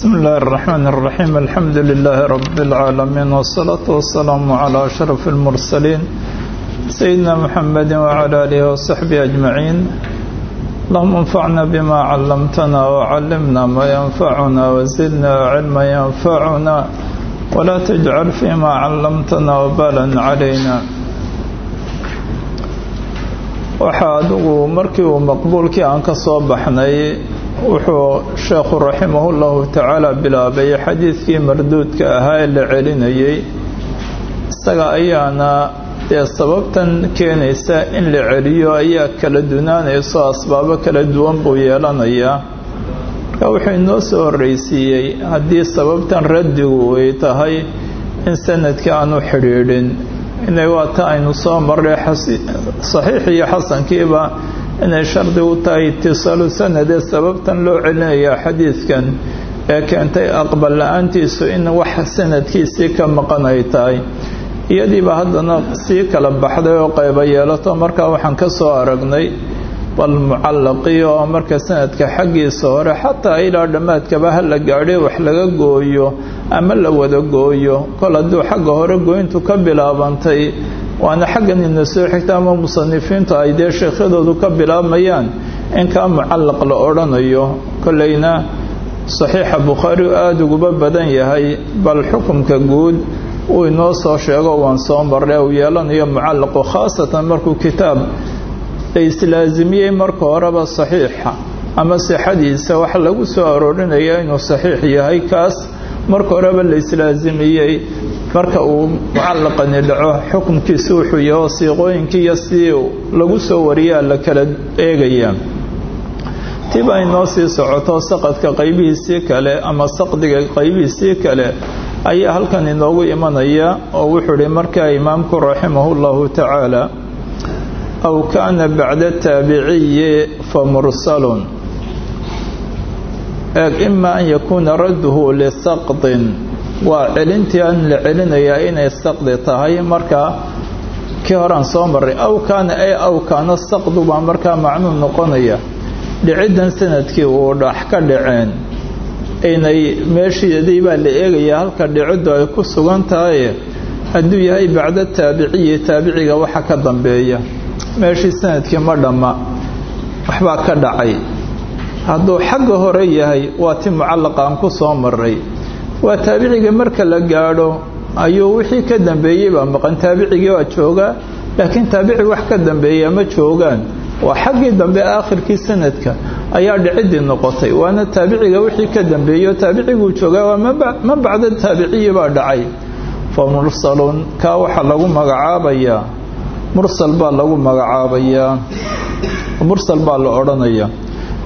بسم الله الرحمن الرحيم الحمد لله رب العالمين والصلاة والسلام على أشرف المرسلين سيدنا محمد وعلى آله وصحبه أجمعين اللهم انفعنا بما علمتنا وعلمنا ما ينفعنا وزدنا علما ينفعنا ولا تجعل فيما علمتنا وبالا علينا waxaa adigu markii uu maqbuulkii aan ka soo baxnay wuxuu sheekhu raximahullahu tacaala bilaabay xadiidkii marduudka ahaa ee la celinayay. isaga ayaana dee sababtan keenaysa in la celiyo ayaa kala dunaanayso asbaabo kala duwan buu yeelanayaa. marka wuxuu inoo soo horreysiiyey haddii sababtan raddigu ay tahay in sannadkii aanu xidhiidhin. inay waata aynu soo marray saxiix iyo xasankiiba inay shardi u tahay itisaalu sanadee sababtan loo celinayaa xadiidkan ee keentay aqbal la'aantiisu in wax sanadkiisii ka maqan ay tahay iyadiiba haddana sii kala baxday oo qayba yeelato markaa waxaan ka soo aragnay bal mucallaqii oo marka sanadka xaggiisa hore xataa ilaa dhammaadkaba ha la gaadhay wax laga gooyo ama la wada gooyo kol hadduu xagga hore gooyntu ka bilaabantay waana xaggan ina soo ama musanifiintu ay dee sheekhyadoodu ka bilaabmayaan in kaa mucallaq la odhanayo. Kolleyna saxiixa bukhaari u aada uguba badan yahay bal xukumka guud uu inoo soo sheego waan soo marray uu yeelanayo mucallaqu khaasatan markuu kitaab la islaazimiyey marka horeba saxiixa. Ama sixadiisa waxa lagu soo aroorinaya inuu saxiix yahay kaas marka horeba la islaazimiyey marka uu mucallaqani dhaco xukunkiisu wuxuu yaho siiqooyinkii iyo si lagu soo wariyaa la kala eegayaa tiba inoo sii socoto saqadka qaybihiisii kale ama saqdiga qaybihiisii kale ayaa halkan inoogu imanaya oo wuxuu ihi markaa imaamku raximahu llahu tacaala aw kaana bacda taabiciyi famursalun eeg ima an yakuuna radduhu lisaqdin waa celintii aan la celinayaa inay saqdi tahay markaa kii horaan soo maray aw kaana ee aw kaana saqdu baa markaa macnuu noqonaya. Dhiciddan sannadkii uu dhax ka dhaceen inay meeshiidii baa la eegayaa halka dhiciddu ay ku sugan tahay hadduu yahay bacda taabiciyi taabiciga waxa ka dambeeya. Meeshii sannadkii ma dhamma waxbaa ka dhacay. Hadduu xagga hore yahay waa ti mucallaqa aan ku soo maray waa taabiciga marka la gaadho ayuu wixii ka dambeeyey baa maqan. Taabicigii waa joogaa laakiin taabici wax ka dambeeya ma joogaan. Waa xaggii dambe aakhirkii sanadka ayaa dhicidii noqotay. Waana taabiciga wixii ka dambeeyo taabiciguu joogaa waa ma bacda taabiciyi baa dhacay. Fa mursalun kaa waxaa lagu magacaabayaa. Mursal baa lagu magacaabayaa. Mursal baa la odhanayaa.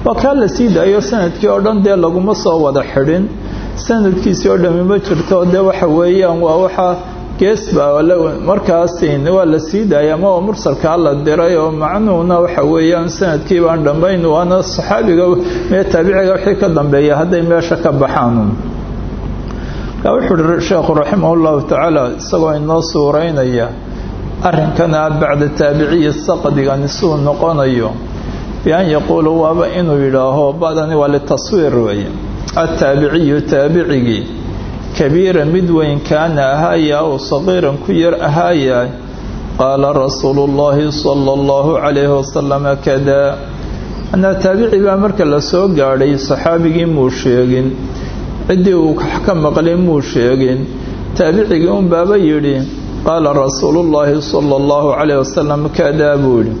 Waa kaa la sii daayo sannadkii oo dhan dee laguma soo wada xidhin sanadkiisii oo dhami ma jirto dee waxa weeyaan waa waxaa geesba markaasin waa la sii daaya ama mursalkaa la diray oo macnuhuna waxa weeyaan sannadkii baan dhammayn waana saxaabiga mee taabiciga wixii ka dambeeya hadday meesha ka baxaan wuxuu uhi sheekhu raximah llahu tacaala isagoo inoo suuraynaya arrinkana bacda taabiciyi saqdigani suu noqonayo. Bian yaquulu waaba inuu yidhaaho badani waa litaswiir weeye attaabiciyu taabicigii kabiira mid weyn kaana ahaaya aw saqiiran ku yar ahaaya qaala rasuulu llaahi sala allahu calayhi wasalama kadaa anaa taabici baa marka la soo gaadhay saxaabigii muu sheegin ciddii uu ka maqlay muu sheegin taabicigii un baaba yidhi qaala rasuulu llaahi sala allahu calayh wasalam kadaa buu yidhi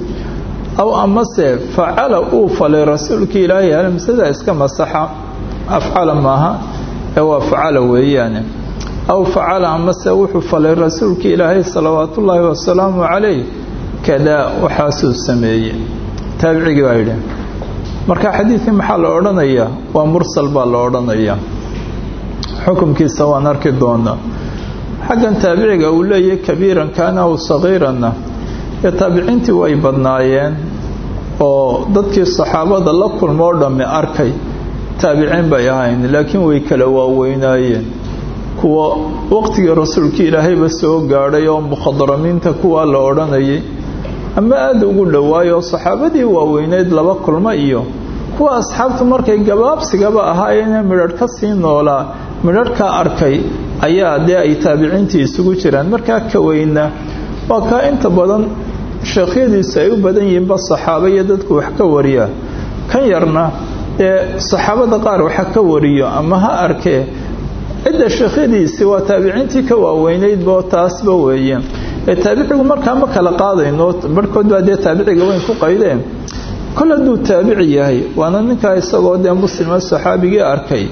aw amase facala uu falay rasuulkii ilaahay iska masaxa afcala maaha ee waa facala aw facala amase wuxuu falay rasuulkii ilaahay salawaatullaahi wasalaamu calayh kadaa waxaasuu sameeyey. Taabicigii baa yidhi marka xadiidkii maxaa la odhanayaa waa mursal baa la odhanayaa xukumkiisa waan arki doonaa. Xaggan taabiciga uu leeyahay kabiiran aw sagiiranna ee taabiciintii way badnaayeen oo dadkii saxaabada la kulmoo dhammi arkay taabiciin bay ahayn laakiin way kala waaweynaayeen. Kuwa waqtigii rasuulkii ilaahayba soo gaadhay oo mukhadaramiinta kuwaa la odhanayay. Ama aada ugu dhowaayoo saxaabadii waaweyneyd laba kulmo iyo kuwa asxaabtu markay gabaabsigaba ahaayeenee midharh ka sii noolaa midharhkaa arkay ayaa dee ay taabiciintii isugu jiraan. Markaa ka weyna waa kaa inta badan sheekhyadiisu ay badan yihiinba saxaaba iyo dadku wax ka wariya. Kan yarna dee saxaabada qaar waxa ka wariyo ama ha arkee cidda sheekhyadiisi waa taabiciintii ka waaweynaydba taasba weeye ee taabicigu markaa ma kala qaadayno barhkood baa dee taabiciga weyn ku qaydeen. Kol hadduu taabici yahay waana ninkaa isagoo dee muslima saxaabigii arkay.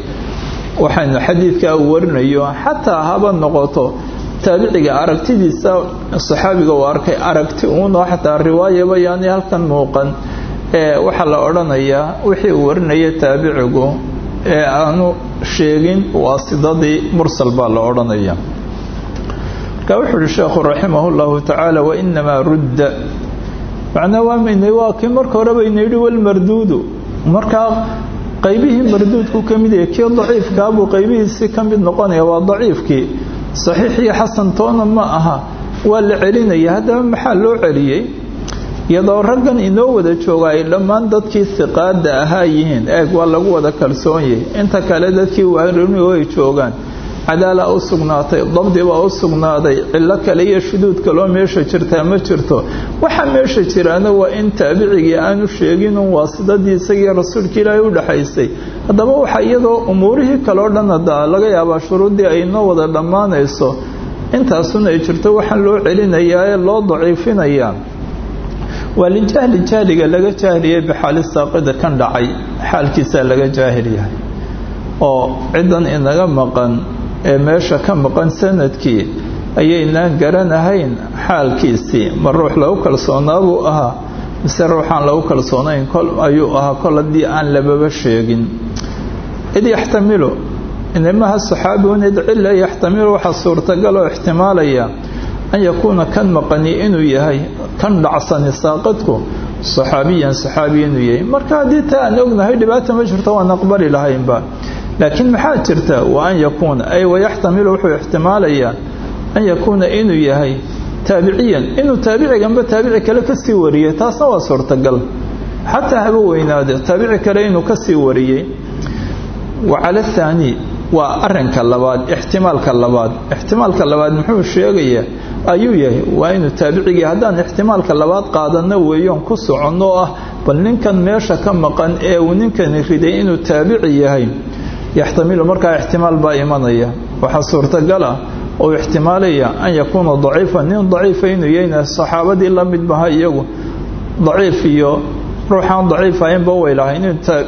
Waxaynu xadiidkaa uu warinayo xataa haba noqoto taabiciga aragtidiisa saxaabiga uu arkay aragti uunoo xataa riwaayaba yaani halkan muuqan. ee waxaa la odhanayaa wixii uu warinaya taabicigu ee aanu sheegin waasidadii mursal baa la odhanaya. Marka wuxuu uhi sheekhu raximah llahu tacaala wainamaa rudda. Macnaa waa waa kii marka horeba ina yidhi walmarduudu markaa qaybihii marduudku ka mid yahay kii daciifkaabuu qaybihiisii ka mid noqonaya waa daciifkii. Saxiix iyo xasan toona ma aha waa la celinaya. Haddaba maxaa loo celiyey iyadoo raggan inoo wada jooga ay dhammaan dadkii hiqaada ahaa yihiin. Eeg waa lagu wada kalsoonyay inta kale dadkii waarinigo ay joogaan. Cadaalaa u sugnaatay dabdibaa u sugnaaday cillo kale iyo shuduud kaloo meesha jirtaa ma jirto. Waxaa meesha jiraana waa in taabicigii aanu sheeginun waasidadii isagii rasuulka ilaahay u dhexaysay haddaba waxaa iyadoo umuurihii kaleo dhan hadda laga yaabaa shuruuddii ay noo wada dhammaanayso. Intaasuna ay jirto waxaan loo celinayaa ee loo daciifinayaa waa lijahli jahliga laga jaahiliyay bixaali saaqida kan dhacay xaalkiisaa laga jaahil yahay. Oo ciddan inaga maqan ee meesha ka maqan sannadkii ayaynaan garanahayn xaalkiisii. Ma ruux lagu kalsoonaabuu ahaa mise ruuxaan lagu kalsoonayn ayuu ahaa kol haddii aan lababa sheegin. Id yaxtamilu inamaha saxaabiun id cila yaxtamilu waxaa suurtagal oo ixtimaalaya an yakuuna kan maqani inuu yahay kan dhacsani saaqadku saxaabiyan saxaabi inuu yahay marka haddii taa aan ognahay dhibaata ma jirto waan aqbali lahaynba. Laakiin maxaa jirta? Wa an yakuuna ay wayaxtamilu wuxuu ixtimaalayaa an yakuuna inuu yahay taabiciyan. Inuu taabiciganba taabici kale ka sii wariyey taasna waa suurtagal. Xataa haba weynaade taabici kale inuu ka sii wariyey. Wa cala athaani waa arinka labaad ixtimaalka labaad. Ixtimaalka labaad muxuu sheegayaa ayuu yahay waa inuu taabicigii haddaan ixtimaalka labaad qaadano weeyoon ku soconno ah bal ninkan meesha ka maqan ee uu ninkani riday inuu taabici yahay. Yaxtamilu markaa ixtimaal baa imanaya. Waxaa suurtagala oo ixtimaalaya an yakuuna daciifan nin daciifa inuu yahayna saxaabadii la mid maha iyagu. Daciif iyo ruuxaan daciif ahaynba way lahayn.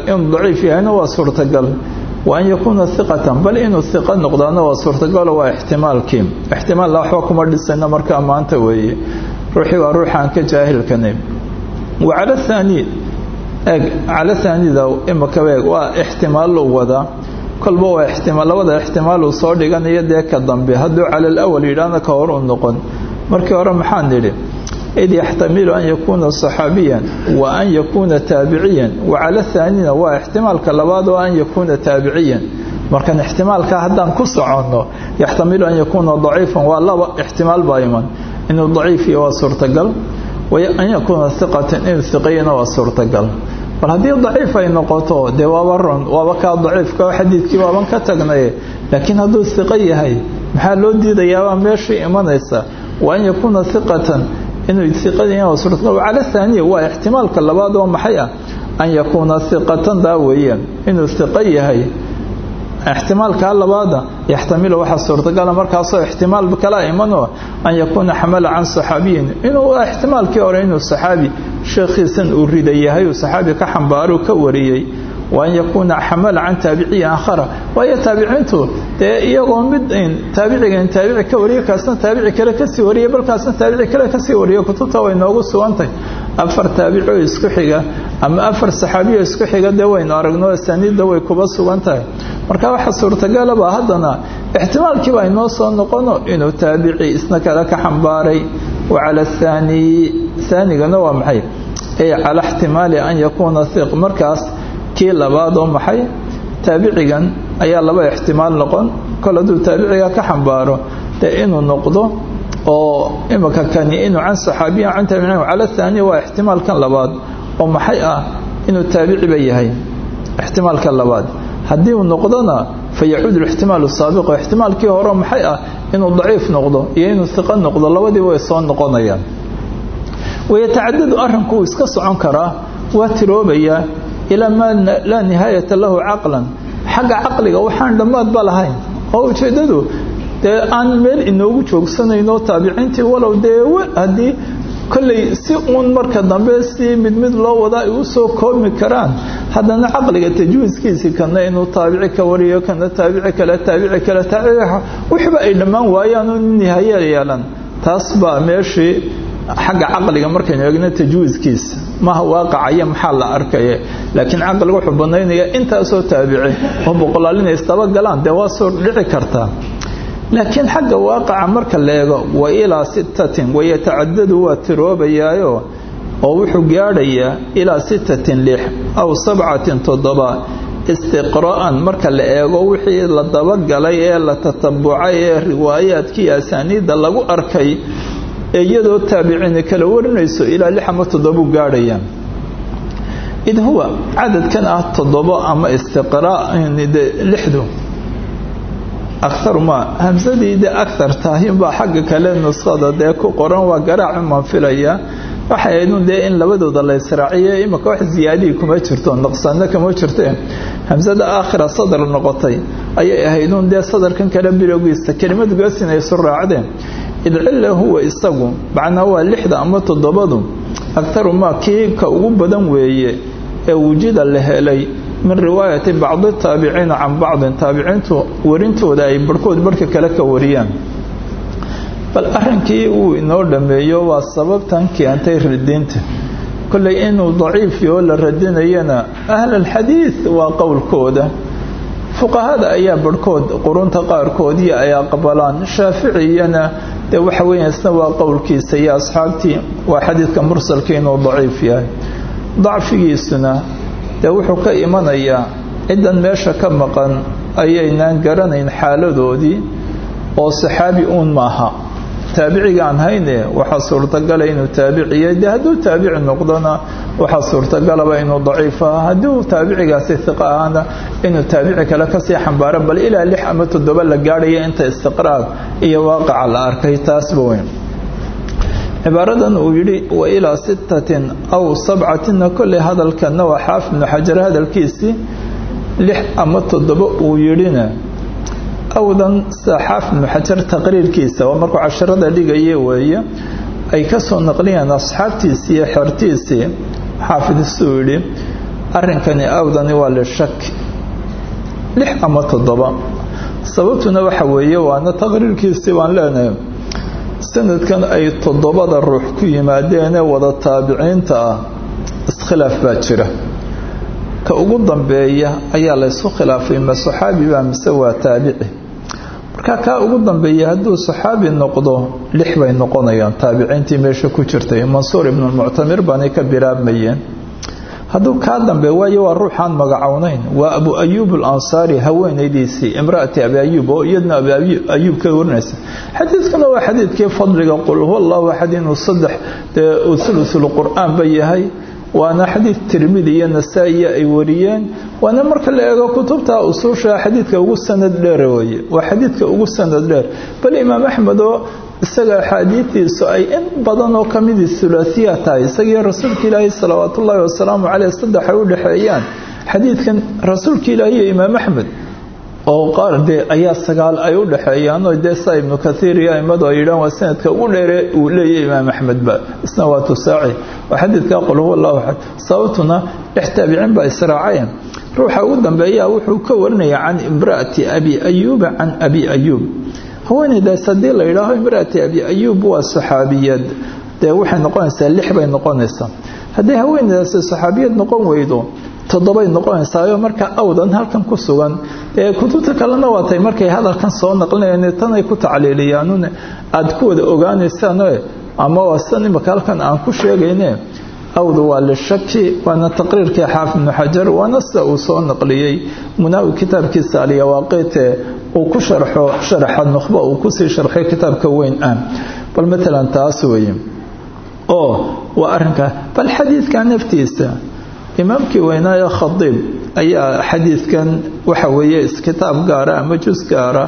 Inuu daciif yahayna waa suurtagal wa an yakuuna hiqatan bal inuu hiqa noqdaana waa suurtagalo waa ixtimaalkii ixtimaalna waxba kuma dhisayna markaa maanta weeye ruuxii waa ruuxaan ka jaahilkana wa cala thaani eeg cala thaanida imaka eeg waa ixtimaallu wadaa kolba waa ixtimaal labada ixtimaaluu soo dhiganayo dee ka dambe hadduu cala alawal yidhaahna ka hor u noqon markii hore maxaan nidhi id yaxtamilu an yakuuna saxaabiyan wa an yakuuna taabiciyan wa cala thaanina waa ixtimaalka labaad oo an yakuuna taabiciyan markan ixtimaalka haddaan ku soconno yaxtamilu an yakuuna daciifan waa laba ixtimaal baa iman inuu daciif iyo waa suurtagal an yakuuna hiqatan inuu hiqayana waa suurtagal bal haddii daciif ay noqoto dee waaba ron waaba kaa daciifka xadiidkii waaban ka tagnay laakiin hadduu hiqo yahay maxaa loo diidayaabaa meeshii imanaysa wa an yakuuna hiqatan inuu iqadiina suurtagal cala thaaniya waa ixtimaalka labaad oo maxay ah? An yakuuna hiqatan daa weeyaan. Inuu hiqo yahay ixtimaalkaa labaada yaxtamilu waxaa suurtagala markaasoo ixtimaal kala imanoo an yakuuna xamala can saxaabiyin. Inuu ixtimaalkii hore inuu saxaabi sheekhiisan uu rida yahay uu saxaabi ka xambaaru ka wariyey wa an yakuuna xamala can taabiciyi aakhara waayo taabiciintu dee iyagoo mid taabicigan taabici ka wariya kaasna taabici kale ka sii wariya balkaasna taabici kale ka sii wariya kutubta way noogu sugantahay afar taabici oo isku xiga ama afar saxaabiyo isku xiga dee waynu aragno asaniidda way kuba sugan tahay. Marka waxaa suurtagalaba haddana ixtimaalkiiba aynoo soo noqono inuu taabici isna kale ka xambaaray. Wa cala athaani thaanigana waa maxay? Ay cala ixtimaali an yakuuna hiq markaas kii labaad oo maxay taabicigan ayaa laba ixtimaal noqon kol hadduu taabiciga ka xambaaro dee inuu noqdo oo imaka kani inuu can saxaabiyan can taabiciin cala thaaniya waa ixtimaalkan labaad oo maxay ah inuu taabiciba yahay ixtimaalka labaad. Haddii uu noqdona fayacuudu ixtimaalu saabiqo ixtimaalkii hore maxay ah inuu daciif noqdo iyo inuu iqo noqdo labadiiba way soo noqonayaan. Wayatacadadu arrinku uu iska socon karaa waa tiroobayaa ilaa maa laa nihaayata lahu caqlan. Xagga caqliga waxaan dhammaadba lahayn. Oo ujeeddadu dee aan meel inoogu joogsanayno taabiciintii walow dee haddii kolley si uun marka dambe si mid mid loo wadaa ay u soo koobi karaan haddana caqliga tajwiiskiisii kana inuu taabici ka wariyo kana taabici kale taabici kale taabici wixba ay dhammaan waayaan oo yeelan taas baa meeshii xagga caqliga markaynu eegno tajwiiskiisa maha waaqacaya maxaa la arkaya laakiin caqliga wuxuu banaynayaa intaasoo taabici oo boqolaalina istaba galaan dee waa soo dhici kartaa laakiin xagga waaqaca marka la eego wa ilaa sittatin wayatacadadu waa tiroobayaayo oo wuxuu gaadhayaa ilaa sittatin lix aw sabcatin toddoba. Istiqraa'an marka la eego wixii la dabagalay ee la tatabucay ee riwaayaadkii asaaniidda lagu arkay iyadoo taabiciini kala warinayso ilaa lix ama toddobu gaadhayaan. Id huwa cadadkan ah toddobo ama istiqraa'lixdu akar ma hamsadii de akar tahinbaa xagga kale nuskhada dee ku qoran waa garaac umaan filaya. Waxay ahaydun dee in labadooda la israaciye imaka wax ziyaadihii kuma jirto naqsaano kama jirte hamsada aakhira sadar noqotay ayay ahaydun dee sadarkan kale bilowgiisa kelimad goosin ay isu raacdeen idcilla huwa isagu macnaa waa lixda ama toddobadu. Aktaru maa kii ka ugu badan weeye ee wujida la helay min riwaayati bacdi taabiciina can bacdin. Taabiciintu warintooda ay barhkood barhka kale ka wariyaan. Bal arrinkii uu inoo dhammeeyo waa sababtan keentay radiinta. Kolley inuu daciifyo la radinayana ahlalxadiid waa qowlkooda fuqahada ayaa barhkood qurunta qaarkoodii ay aqbalaan shaaficiyana dee waxa weya isna waa qowlkiisa iyo asxaabtii waa xadiidka mursalka inuu daciif yahay. Dacfigiisuna dee wuxuu ka imanayaa ciddan meesha ka maqan ayaynaan garanayn xaaladoodii oo saxaabi uun maaha taabiciga aan hayne waxaa suurtagala inuu taabiciya dee hadduu taabici noqdona waxaa suurtagalaba inuu daciif aha hadduu taabicigaasi hiqa ahana inuu taabici kale ka sii xambaaro bal ilaa lix ama toddoba la gaadhaya inta istiqraab iyo waaqaca la arkay taasba weyn. Cibaaradan uu yidhi wa ilaa sittatin aw sabcatinna kolley hadalkanna waa xaafid ibnu xajar hadalkiisii lix ama toddoba uu yidhina awdan xaafid ibnu xajar taqriirkiisa waa markuu casharada dhigaye weeye ay ka soo naqliyaan asxaabtiisii iyo xertiisii xaafid isuu yidhi arrinkani awdani waa lishak lix ama toddoba sababtuna waxa weeye waana taqriirkiisii baan leenahay sanadkan ay toddobada ruux ku yimaadeenee wada taabiciinta ah iskhilaaf baa jira ka ugu dambeeya ayaa laysu khilaafay ma saxaabi baa mise waa taabici marka kaa ugu dambeeya hadduu saxaabi noqdo lix bay noqonayaan. Taabiciintii meesha ku jirtay mansuur ibnulmuctamir baanay ka bilaabmayeen hadduu kaa dambe waayo waa ruuxaan magacownayn waa abu ayuub alansaari haweenaydiisii. Imraati abi ayuub oo iyadna abi ayuub ka warinaysa xadiidkuna waa xadiidkii fadliga qul huwa allahu axad inuu saddex dee ulusul qur'aan ba yahay waana xadiid tirmidi iyo nasaa-iya ay wariyeen. Waana marka la eego kutubta usuusha xadiidka ugu sanad dheer weye waa xadiidka ugu sanad dheer. Bal imaam axmed oo isaga axaadiidiisu ay in badan oo kamidii hulaasiya tahay isagii rasuulka ilaahi salawaat ullaahi wasalaamu caleyh saddex ay u dhexeeyaan xadiidkan rasuulka ilaahi iyo imaam axmed oo qaar dee ayaa sagaal ay u dhexeeyaanoo dee saa ibnu kathiir iyo aimadu ay yidhahan waa sanadka ugu dheere uu leeyahy imaam axmedba isna waa tusaaci waa xadiidka qul huwa allahu axad sababtuna dhex taabicin baa israaceen ruuxa ugu dambeeya wuxuu ka warinaya can imraati abi ayuuba can abi ayuub haweeneydaas haddii la yidhaaho imraati abi ayuub waa saxaabiyad. Dee waxay noqonaysaa lix bay noqonaysaa. Hadday haweeneydaasi saxaabiyad noqon weydo toddobay noqonaysaayo marka awdan halkan ku sugan. Ee kutubta kalena waatay markay hadalkan soo naqlinayeen tanay ku tacliiliyaanun aada ku wada ogaanaysaan ama waa imaka halkan aan ku sheegayne awda waa lishaki waana taqriirkii xaafid ibnu xajar waana sida uu soo naqliyey. Munaawi kitaabkiisa alyawaaqite uu ku sharxo sharaxa nukhba uu ku sii sharxay kitaabka weyn ah bal matalan taas weeye. Oo waa arrinkaa bal xadiidka naftiisa imaamkii weynaaye khadiib ayaa xadiidkan waxa weeye iskitaab gaara ama jus gaara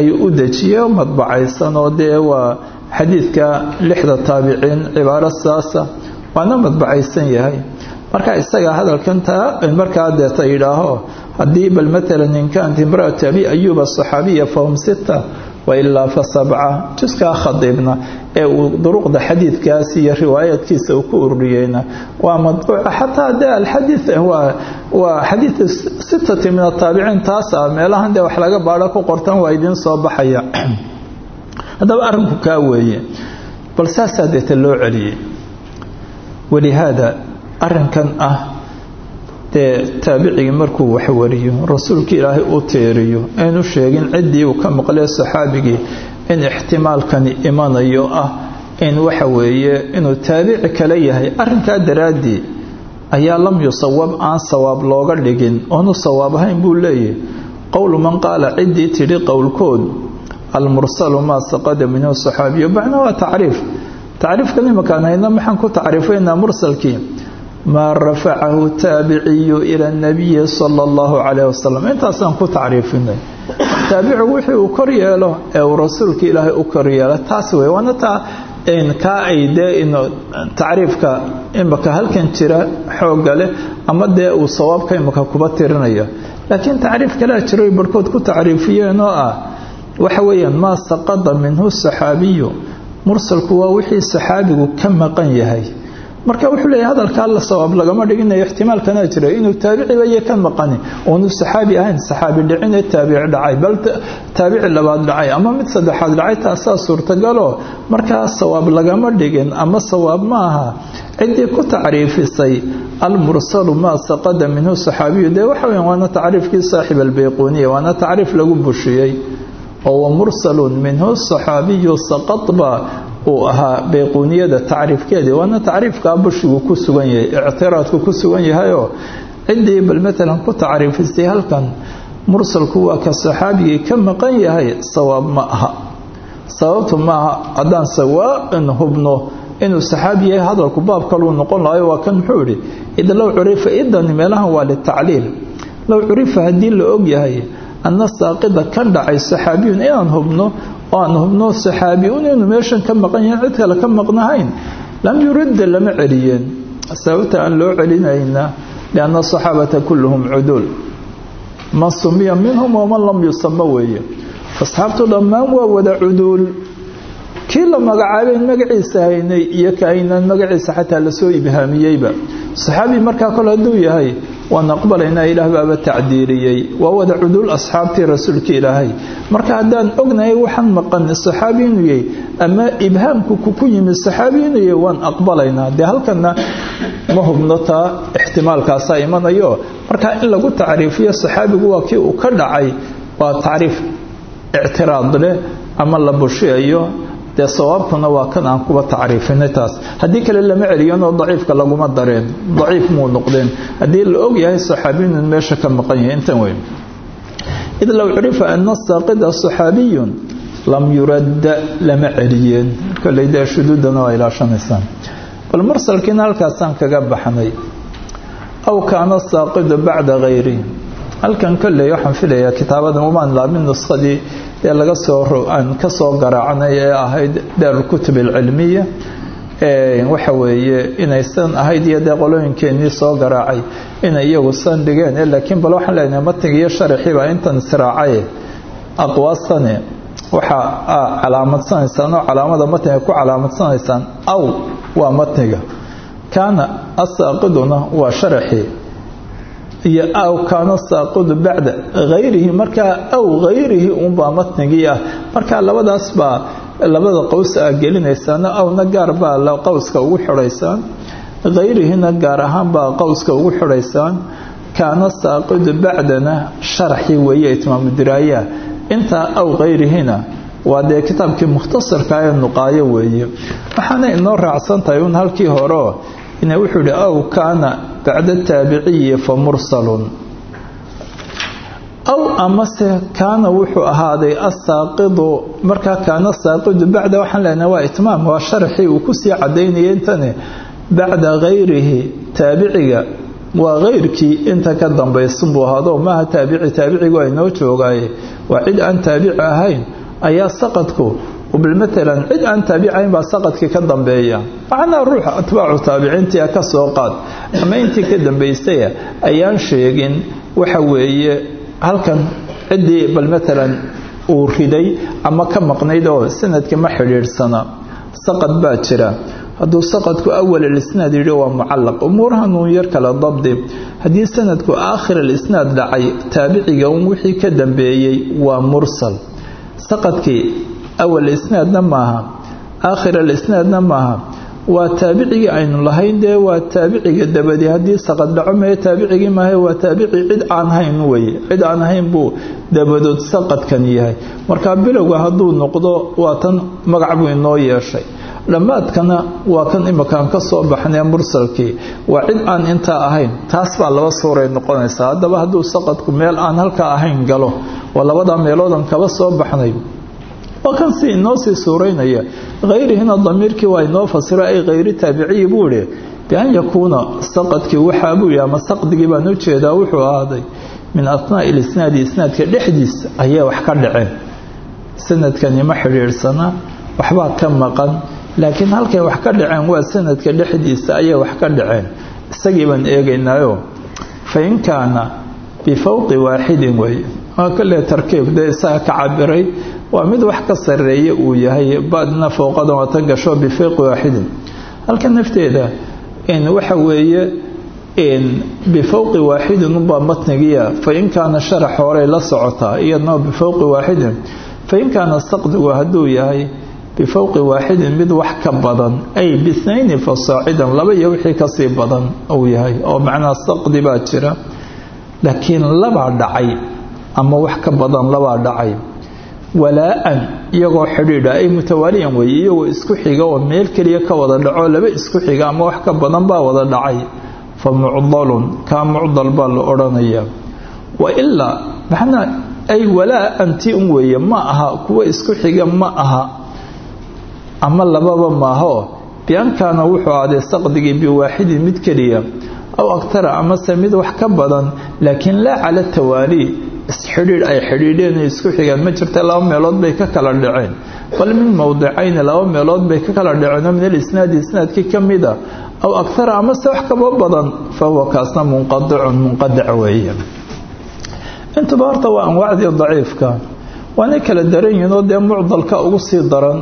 ayuu u dejiyey oo madbacaysan oo dee waa xadiidka lixda taabiciin cibaaro saasa. Waana madbacaysan yahay. Marka isaga hadalkan taa markaa deeta yidhaaho haddii bal maalan in kaanat imra'atu abi ayuba saxaabiya fahum sita wailaa fa sabca juskaa khadiibna ee uu duruqda xadiidkaas iyo riwaayaadkiisa uu ku ururiyeyna waa madbuuca xataa dee alxadiid waa waa xadiid sitati min ataabiciin taasa meelahan dee wax laga baadho ku qortan waa idiin soo baxaya. Haddaba arrinku kaa weeye. Bal saasaa deeta loo celiyey. Walihaada arrinkan ah dee taabicigii markuu wax wariyo rasuulka ilaahay u teeriyo aynu sheegin ciddii uu ka maqlee saxaabigii in ixtimaalkani imanayo ah in waxa weeye inuu taabici kale yahay. Arrinkaa daraaddii ayaa lam yusawab aan sawaab looga dhigin. Oonu sawaab ahayn buu leeyahy qowlu man qaala ciddii tidhi qowlkood almursalu maa saqada minhu saxaabiyu. Macna waa tacriif. Tacriifkan imakaan maxaan ku tacriifaynaa mursalkii maa rafacahu taabiciyu ila nabiyi sala allahu calayh wasalam intaasaan ku tacriifinay. Taabicigu wixii uu kor yeelo ee uu rasuulka ilaahay u kor yeelo. Taas wey waana taa kaa ay dee tacriifka imaka halkan jira xooga leh ama dee uu sawaabka imaka kuba tirinaya. Laakiin tacriif kalea jiroy barhkood ku tacriifiyeen oo ah waxa weeyaan maa saqada minhu saxaabiyu. Mursalku waa wixii saxaabigu ka maqan yahay marka wuxuu leeyahy hadalkaa la sawaab lagama dhiginayo ixtimaalkana jira. Inuu taabiciba iyo ka maqani. Oonu saxaabi ahayn saxaabi dhicine taabici dhacay. Bal taabici labaad dhacay ama mid saddexaad dhacay taasaa suurtagalo markaa sawaab lagama dhigin ama sawaab ma aha ciddii ku tacriifisay almursalu maa saqada minhu saxaabiyu. Dee waxa weya waana tacriifkii saaxib albayquuniya waana tacriif lagu bushiyey. Oo wamursalun minhu saxaabiyu saqadba uu ahaa bayquuniyada tacriifkeedii waana tacriifkaa bushigu ku sugan yahay ictiraadku ku sugan yahayoo ciddii bal maalan ku tacriifisay halkan mursalku waa ka saxaabigii ka maqan yahay sawaab ma aha. Sababtu maaha haddaan sawaa-in hubno inuu saxaabi yahay hadalku baab kaluu noqon lahayo waa kan muxuu idhi id low curifa idan meelahan waa litacliil low curifa haddii la og yahay anna saaqida kan dhacay saxaabiyun inaan hubno aan hubno saxaabiun inuu meeshan ka maqan yahay cid kale ka maqnahayn. Lam yuradda lama celiyeen. Sababta aan loo celinayna lianna asaxaabata kulluhum cuduul. Man sumiya minhum waman lam yusama weeye. Asxaabtu dhammaan waa wada cuduul. Kii la magacaabeyn magaciisa haynay iyo ka aynaan magaciisa xataa la soo ibhaamiyeyba saxaabi markaa kole hadduu yahay waan aqbalaynaa ilaah baaba tacdiiriyey waa wada cuduul asxaabtii rasuulka ilaahay. Marka haddaan ognahay waxaan maqan saxaabi inuu yahay ama ibhaamku ku yimi saxaabi inuu yahay waan aqbalaynaa. Dee halkana ma hubno taa ixtimaalkaasaa imanayo? Marka in lagu tacriifiyo saxaabigu waa kii uu ka dhacay waa tacriif ictiraad leh ama la bushiyayo dee sawaabkuna waa kan aan kuba tacriifinay taas. Haddii kale lama celiyanoo daciifka laguma dareen. Daciif muu noqdeen. Haddii la og yahay saxaabiyun meesha ka maqan yahay intan weyn. Id low curifa ana saaqida saxaabiyun lam yuradda lama celiyeen. Kolley dee waa ilaashanaysaan. Bal mursalkiina halkaasaan kaga baxnay. Aw kaana saaqidu bacda hayri halkan kolley waxaan filayaa kitaabadan umaan laabin nuskadii ee laga soo aan ka soo garaacnay ee ahayd daarulkutub alcilmiya. Waxa weeye inaysan ahayd iyo dee qolooyinkeenii soo garaacay inay iyagu san dhigeen laakiin bal waxaan leenahay matniga iyo sharaxiibaa intan israacaye aqwaastane waxa calaamadsanaysaan oo calaamada matniga ku calaamadsanaysaan aw waa matniga kaana asaaqiduna waa sharaxii iyo aw kaana saaqidu bacda hayrihi markaa aw hayrihi unbaa matnigii ah. Markaa labadaas baa labada qows a gelinaysaana awna gaar baa qowska ugu xidhaysaan. Hayrihina gaar ahaan baa qowska ugu xidhaysaan. Kaana saaqidu bacdana sharaxii weeye itmaamu diraayaa intaa aw hayrihina waa dee kitaabkii mukhtasarka ee nuqaayo weeye. Waxaana inoo raacsan tahay un halkii horeo ina wuxuu ihi aw kaana bacda taabiciyi fa mursalun. Aw amase kaana wuxuu ahaaday asaaqidu markaa kaana saaqidu bacda waxaan leenahay waa itmaam waa sharaxii uu ku sii cadaynayay intani bacda hayrihi taabiciga waa keyrkii inta ka dambaysunbuu ahaado maaha taabici taabicigu aynoo joogaaye waa cid aan taabici ahayn ayaa saqadku bilmatalan cid aan taabicayn baa saqadkii ka dambeeya macnaa ruuxa atbaacu taabiciintia ka soo qaad ama intii ka dambaysaya ayaan sheegin waxa weeye halkan ciddii bal matalan uu riday ama ka maqnayd oo sanadka ma xidhiidhsana saqad baa jira hadduu saqadku awal alisnaad yidhi waa mucallaq umuurahan uun yar kala dabdi haddii sanadku aakhir alisnaad dhacay taabiciga un wixii ka dambeeyey waa mursal saqadkii awal isnaadna maaha aakhir alisnaadna maaha. Waa taabicigii aynu lahayn dee waa taabiciga dabadi haddii saqad dhaco mee taabicigii maaha waa taabici cid aan hayn weye cid aan hayn buu dabadood saqadkan yahay. Marka bilowga hadduu noqdo waa tan magac buu inoo yeeshay. Dhammaadkana waa kan imakaan ka soo baxnee mursalkii. Waa cid aan intaa ahayn. Taas baa laba suuray noqonaysaa. Haddaba hadduu saqadku meel aan halkaa ahayn galo waa labadaa meeloodan kaba soo baxnay waa kan si inoo sii suuraynaya hayrihina damiirkii waa inoo fasiro ay hayri taabiciyi buu idhi bian yakuuna saqadkii waxaa buu yihi ama saqdigii baan u jeedaa wuxuu ahaaday. Min athnaa'i lisnaadi isnaadka dhexdiisa ayay wax ka dhaceen. Sanadkani ma xidhiidhsana waxbaa ka maqan laakiin halkay wax ka dhaceen waa sanadka dhexdiisa ayay wax ka dhaceen. Isagii baan eegaynaayo fa in kaana bifawqi waaxidin weeye waa kale tarkiib dee isaga ka cabiray waa mid wax ka sareeya uu yahay badna fowqadan wata gasho bifawqi waaxidin. Halka nafteeda waxa weeye bifawqi waaxidin unbaa matnigiya fain kaana sharax horey la socotaa iyadna bifawqi waaxidin. Fain kaana saqdigu hadduu yahay bifawqi waaxidin mid wax ka badan. Ay bithnayni fasaacidan laba iyo wixii ka sii badan uu yahay oo macnaa saqdi baa jira. Laakiin labaa dhacay ama wax ka badan labaa dhacay walaa-an iyagoo xidhiidha ay mutawaaliyan weeye iyagoo isku xiga oo meel keliya ka wada dhaco laba isku xiga ama wax ka badan baa wada dhacay. Fa mucdalun kaa mucdal baa la odhanayaa. Wa ilaa maxnaa ay walaa-an un weeye ma aha kuwa isku xiga ma aha. Ama lababa maaho bian kaana wuxuu ahday saqdigii biwaaxidin mid keliya. Aw agtara amase mid wax ka badan laakiin laa cala tawaalii isxidhiidh ay xidhiidheen isku xigaan ma jirta laba meelood bay ka kala dhaceen. Bal min mowdicayni laba meelood bay ka kala dhaceen oo min alisnaadi isnaadkii ka mida aw agtara amase wax kaba badan fa kaasna munqadicun munqadic weeye. Intaba horta waa anwaacdii daciifka. Waanay kala daran yihiin oo dee mucdalka ugu sii daran.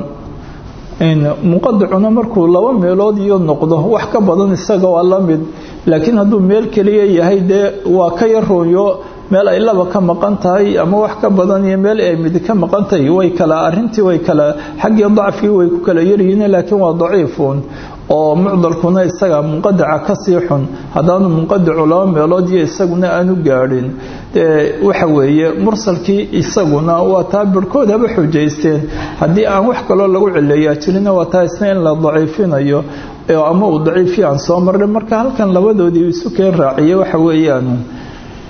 Muqadicuna markuu laba meelood iyo noqdo wax ka badan isaga waa la mid. Laakiin hadduu meel keliya yahay dee waa ka yarooyo meel ay laba ka maqan tahay ama wax ka badan iyo meel ay mid ka maqan tahay way kala arintii way kala xaggii dacfii way ku kala yaryihiin laakiin waa daciifun oo mucdalkuna isaga munqadaca ka sii xun. Haddaanu munqadicu laba meelood iyo isaguna aanu gaadhin. Waxa weeye mursalkii isaguna waa taa barhkood haba xujaysteen. Haddii aan wax kaloo lagu cileeyaa jirina waa taa isna in la daciifinayo ama uu daciifiya aan soo marnay marka halkan labadoodii isu keen raaciye waxa weeyaan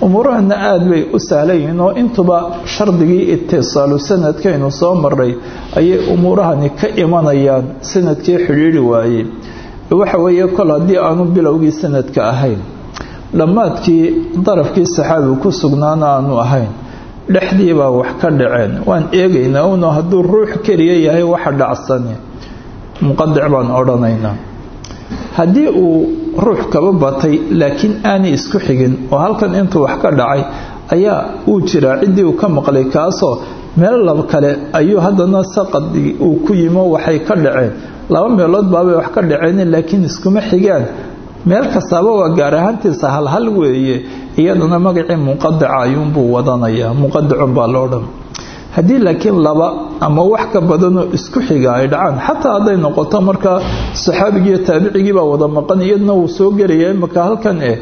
umuurahana aada bay u sahlan yihiin oo intuba shardigii itisaalu sanadkaynu soo marray ayay umuurahani ka imanayaan sannadkii xidhiidhi waayey waxa weeye kol haddii aanu bilowgii sanadka ahayn dhammaadkii darafkii saxaabigu ku sugnaana aanu ahayn dhexdiibaa wax ka dhaceen. Waan eegaynaa uno hadduu ruux keliya yahay waxa dhacsani muqadic baan odhanaynaa haddii uu ruux kaba batay laakiin aanay isku xigin oo halkan intuu wax ka dhacay ayaa uu jiraa ciddii uu ka maqlay kaasoo meel laba kale ayuu haddana saqadii uu ku yimo waxay ka dhaceen. Laba meelood baabay wax ka dhaceen laakiin iskuma xigaan. Meel kastaaba waa gaar ahaantiisa halhal weeye iyadana magacii munqadica ayuunbuu wadanayaa. Munqadicun baa lo odhan haddii laakiin laba ama wax ka badanoo isku xiga ay dhacaan xataa hadday noqoto markaa saxaabigiiyo taabicigiibaa wada maqan iyadna wuu soo gelaya imaka halkan eh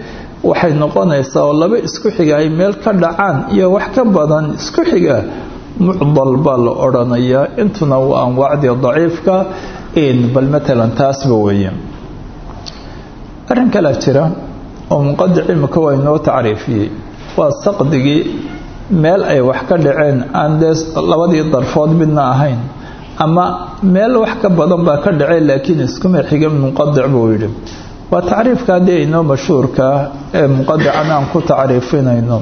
waxay noqonaysaa oo laba isku xiga ay meel ka dhacaan iyo wax ka badan isku xiga mucdal baa la odhanayaa. Intuna waa anwaacdii daciifka bal matalan taasba weeye arrin kalea jira oo munqadic imika waa inoo tacriifiyey. Waa saqdigii meel ay wax ka dhaceen aan dee labadii darfood midna ahayn ama meel wax ka badan baa ka dhacay laakiin iskuma xiga munqadic buu yidhi. Waa tacriifka haddii aynoo mashhuurkaa ee muqadacan aan ku tacriifinayno.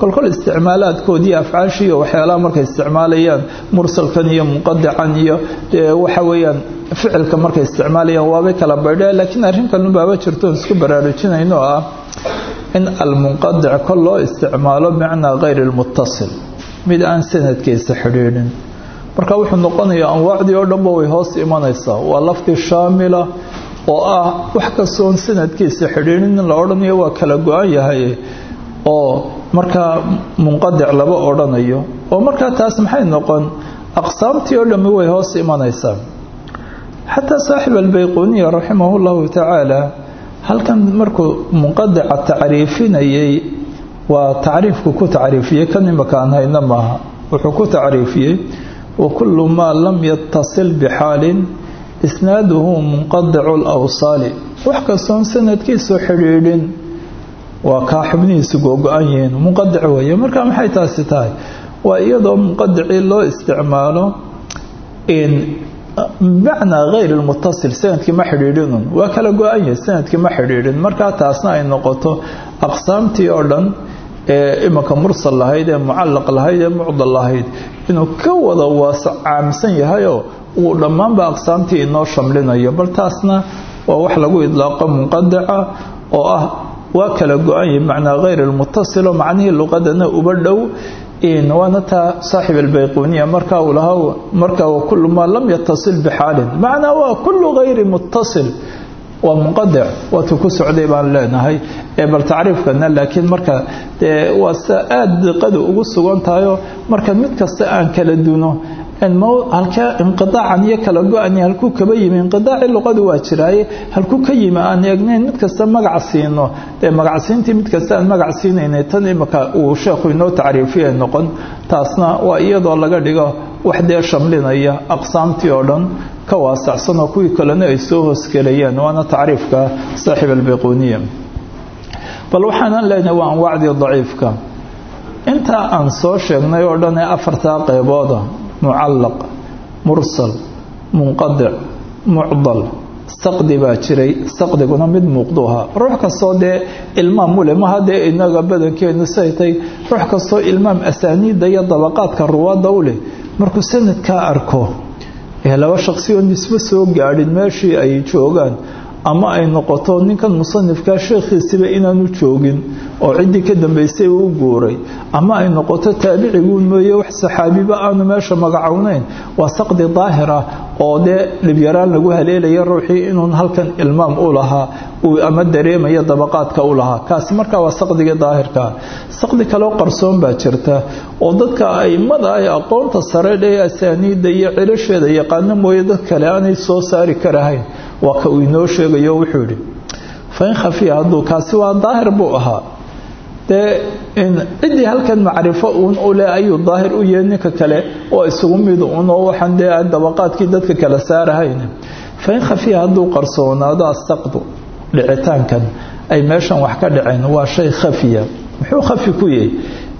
Kolkol isticmaalaadkoodii afcaashiiyo waxyaalaha markay isticmaalayaan mursalkan iyo muqadacan iyo waxa weeyaan ficilka markay isticmaalayaan waabay kala baydheen laakiin arrinkan baaba jirtoon isku baraarujinayno ah in almunqadic kol loo isticmaalo bimacnaa kayr lmuttasil mid aan sanadkiisa xidhiidhin. Marka wuxuu noqonayaa anwaacdii oo dhanba way hoos imanaysaa. Waa lafdi shaamila oo ah wax kastoon sanadkiisa xidhiidhin in la odhanayo waa kala go-an yahay oo markaa munqadic laba odhanayo. Oo markaa taas maxay noqon? Aqsaamtii oo dhammi way hoos imanaysaa. Xataa saaxib albayquniya raximah llahu tacaala halkan markuu munqadica tacriifinayay waa tacriifku ku tacriifiyey kan imaka aan hayno maaha. Wuxuu ku tacriifiyey wakulu maa lam yatasil bixaalin isnaaduhu munqadicu lawsaali wax kastoon sanadkiisu xidhiidhin waa kaa xubnihiisu googo-an yihiin. Munqadic weeye marka maxay taasi tahay? Waa iyadoo munqadicii loo isticmaalo bimacnaa hayr lmutasil sannadkii ma xidhiidhinun waa kala go-an yahay sannadkii ma xidhiidhin markaa taasna ay noqoto aqsaamtii oo dhan ee imanka mursal lahayd ee mucallaq lahayd ee mucdal lahayd inuu ka wada waasa caamsan yahayoo uu dhammaanba aqsaamtii inoo shamlinayo bal taasna waa wax lagu idlaaqo munqadica oo ah waa kala go-an yahay macnaa hayr lmutasilo macnihii luqadana uba dhow waana taa saaxib albayquniya marka uu lahaa marka wakulu maa lam yatasil bixaalin macnaa waa kullu hayri muttasil waa munqadic waatuu ku socday baan leenahay bal tacriifkana laakiin marka waa aada diqadu ugu sugan marka mid kasta aan kala duno inqiaacan iyo kala go-an halkuu kaba yimi. Inqiaacii luqadu waa jiraaye halkuu ka yimi aan eegnayn mid kasta magac siino. Dee magacsiintii mid kasta aan magac siinaynay tan imika uu sheekhu inoo tacriifiya noqon. Taasna waa iyadoo laga dhigo wax dee shamlinaya aqsaamtii oo dhan ka waasacsan oo kuwii kalena ay soo hoosgelayeen waana tacriifka saaxib albayquniya bal waxaanan leenahay waa anwaacdii daciifka. Intaa aan soo sheegnay oo dhan ee afartaa qeybooda mucallaq mursal munqadic mucdal. Saqdi baa jiray saqdiguna mid muuqdu ahaa. Ruux kastoo dee ilmaam ule maha dee inaga badankeenu say ruux kastoo ilmaam asaaniidda iyo dabaqaadka ruwaadda u leh. Markuu sanadkaa arko ee laba shaqsioo nisbo soo gaadhin meeshii ay joogaan ama ay noqoto ninkan musanifkaa sheekhiisiba inaanu joogin oo ciddii ka dambaysay uu guuray. Ama ay noqoto taabiciguu mooye wax saxaabiba aanu meesha magacownayn waa saqdi daahir ah oo dee dhibyaraan lagu haleelaya ruuxii inuun halkan ilmaam u lahaa ama dareemaya dabaqaadka u lahaa. Kaasi markaa waa saqdigii daahirkaa saqdi kaleo qarsoon baa jirta oo dadka aimada ay aqoonta sare ee asaaniidda iyo cilasheeda yaqaano mooye dad kale aanay soo saari karahayn waa ka uu inoo sheegayo wuxuu yidhi fain khafiya hadduu kaasi waa daahir buu ahaa. Dee ciddii halkan macrifo uun u leh ayuu daahir u yahay ninka kale oo isugu mid un oo waxaan dee dabaqaadkii dadka kala saarahayn fain khafiya hadduu qarsoonaado asaqdu dhicitaankan ay meeshan wax ka dhaceen waa shay khafiya muxuu khafi ku yahay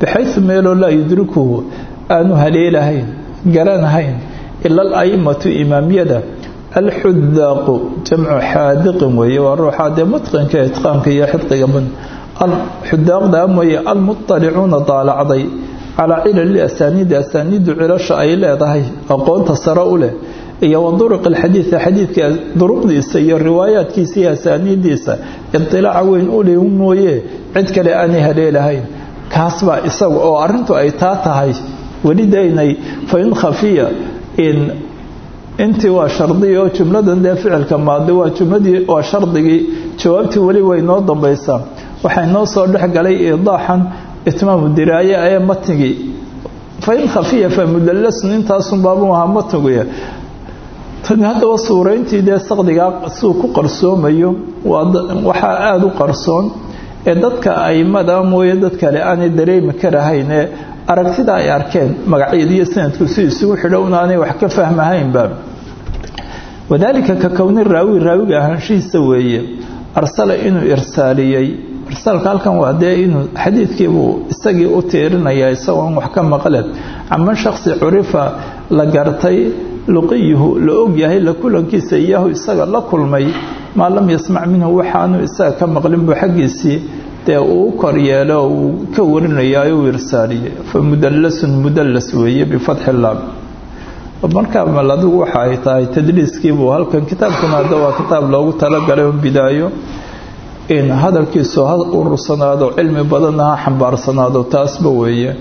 bixaysu meeloo laa yudrikuhu aanu haleelahayn garanahayn ila ala'immatu imaamyada alxudaaqu jamcu xaadiqin weeye waa ruuxaa dee mutqinka itqaanka iyo xidqiga ban xudaaqda mooye almuطalicuuna daalacday calaa cilali asaaniidi asaaniidu cilasha ay leedahay aqoonta sare u leh iyo wa duruq alxadiidi xadiidka duruqdiisa iyo riwaayaadkiisa iyo asaaniidiisa idilaaca weyn u leh mooye cid kale aanay haleelahayn kaas baa isaga oo arintu ay taa tahay weli daynay fain khafiya intii waa shardiya oo jumladan dee ficilka maadi waa jumladii waa shardigii jawaabtii weli way noo dambaysaa waxaa inoo soo dhex galay idaaxan itmaamu diraaye ee matnigii fain khafiya fa mudalasun intaasun baabuu ahaa matniguya tani haddaba suurayntii dee saqdigaa siduu ku qarsoomayo waxaa aada u qarsoon ee dadka aimada mooye dad kale aanay dareemi karahayn ee aragtida ay arkeen. Magacyadiiyo sanadku si isugu xidho wax ka fahmahaynba wadaalika ka kowni raawi raawiga ahaanshihiisa weeye arsala inuu irsaaliyey. Irsaalka halkan waa dee inuu xadiidkiibuu isagii u tiirinayaa isagoon wax ka maqle caman shaksi curifa la gartay luqiyuhu la ogyahay la kulankiisa iyaahu isaga la kulmay maa lam yasmac minhu waxaanu isaga ka maqlin buu xaggiisii dee uu kor yeelo uu ka warinayaayo uu irsaaliyey. Fa mudallasun mudallas weeye bifatxi laam markaa mal adigu waxa ay tahay tadliiskiibuu halkan kitaabkuna hadda waa kitaab loogu talagalay un bidaayo in hadalkiisu ha urursanaado cilmi badanna xambaarsanaado taasba weeye.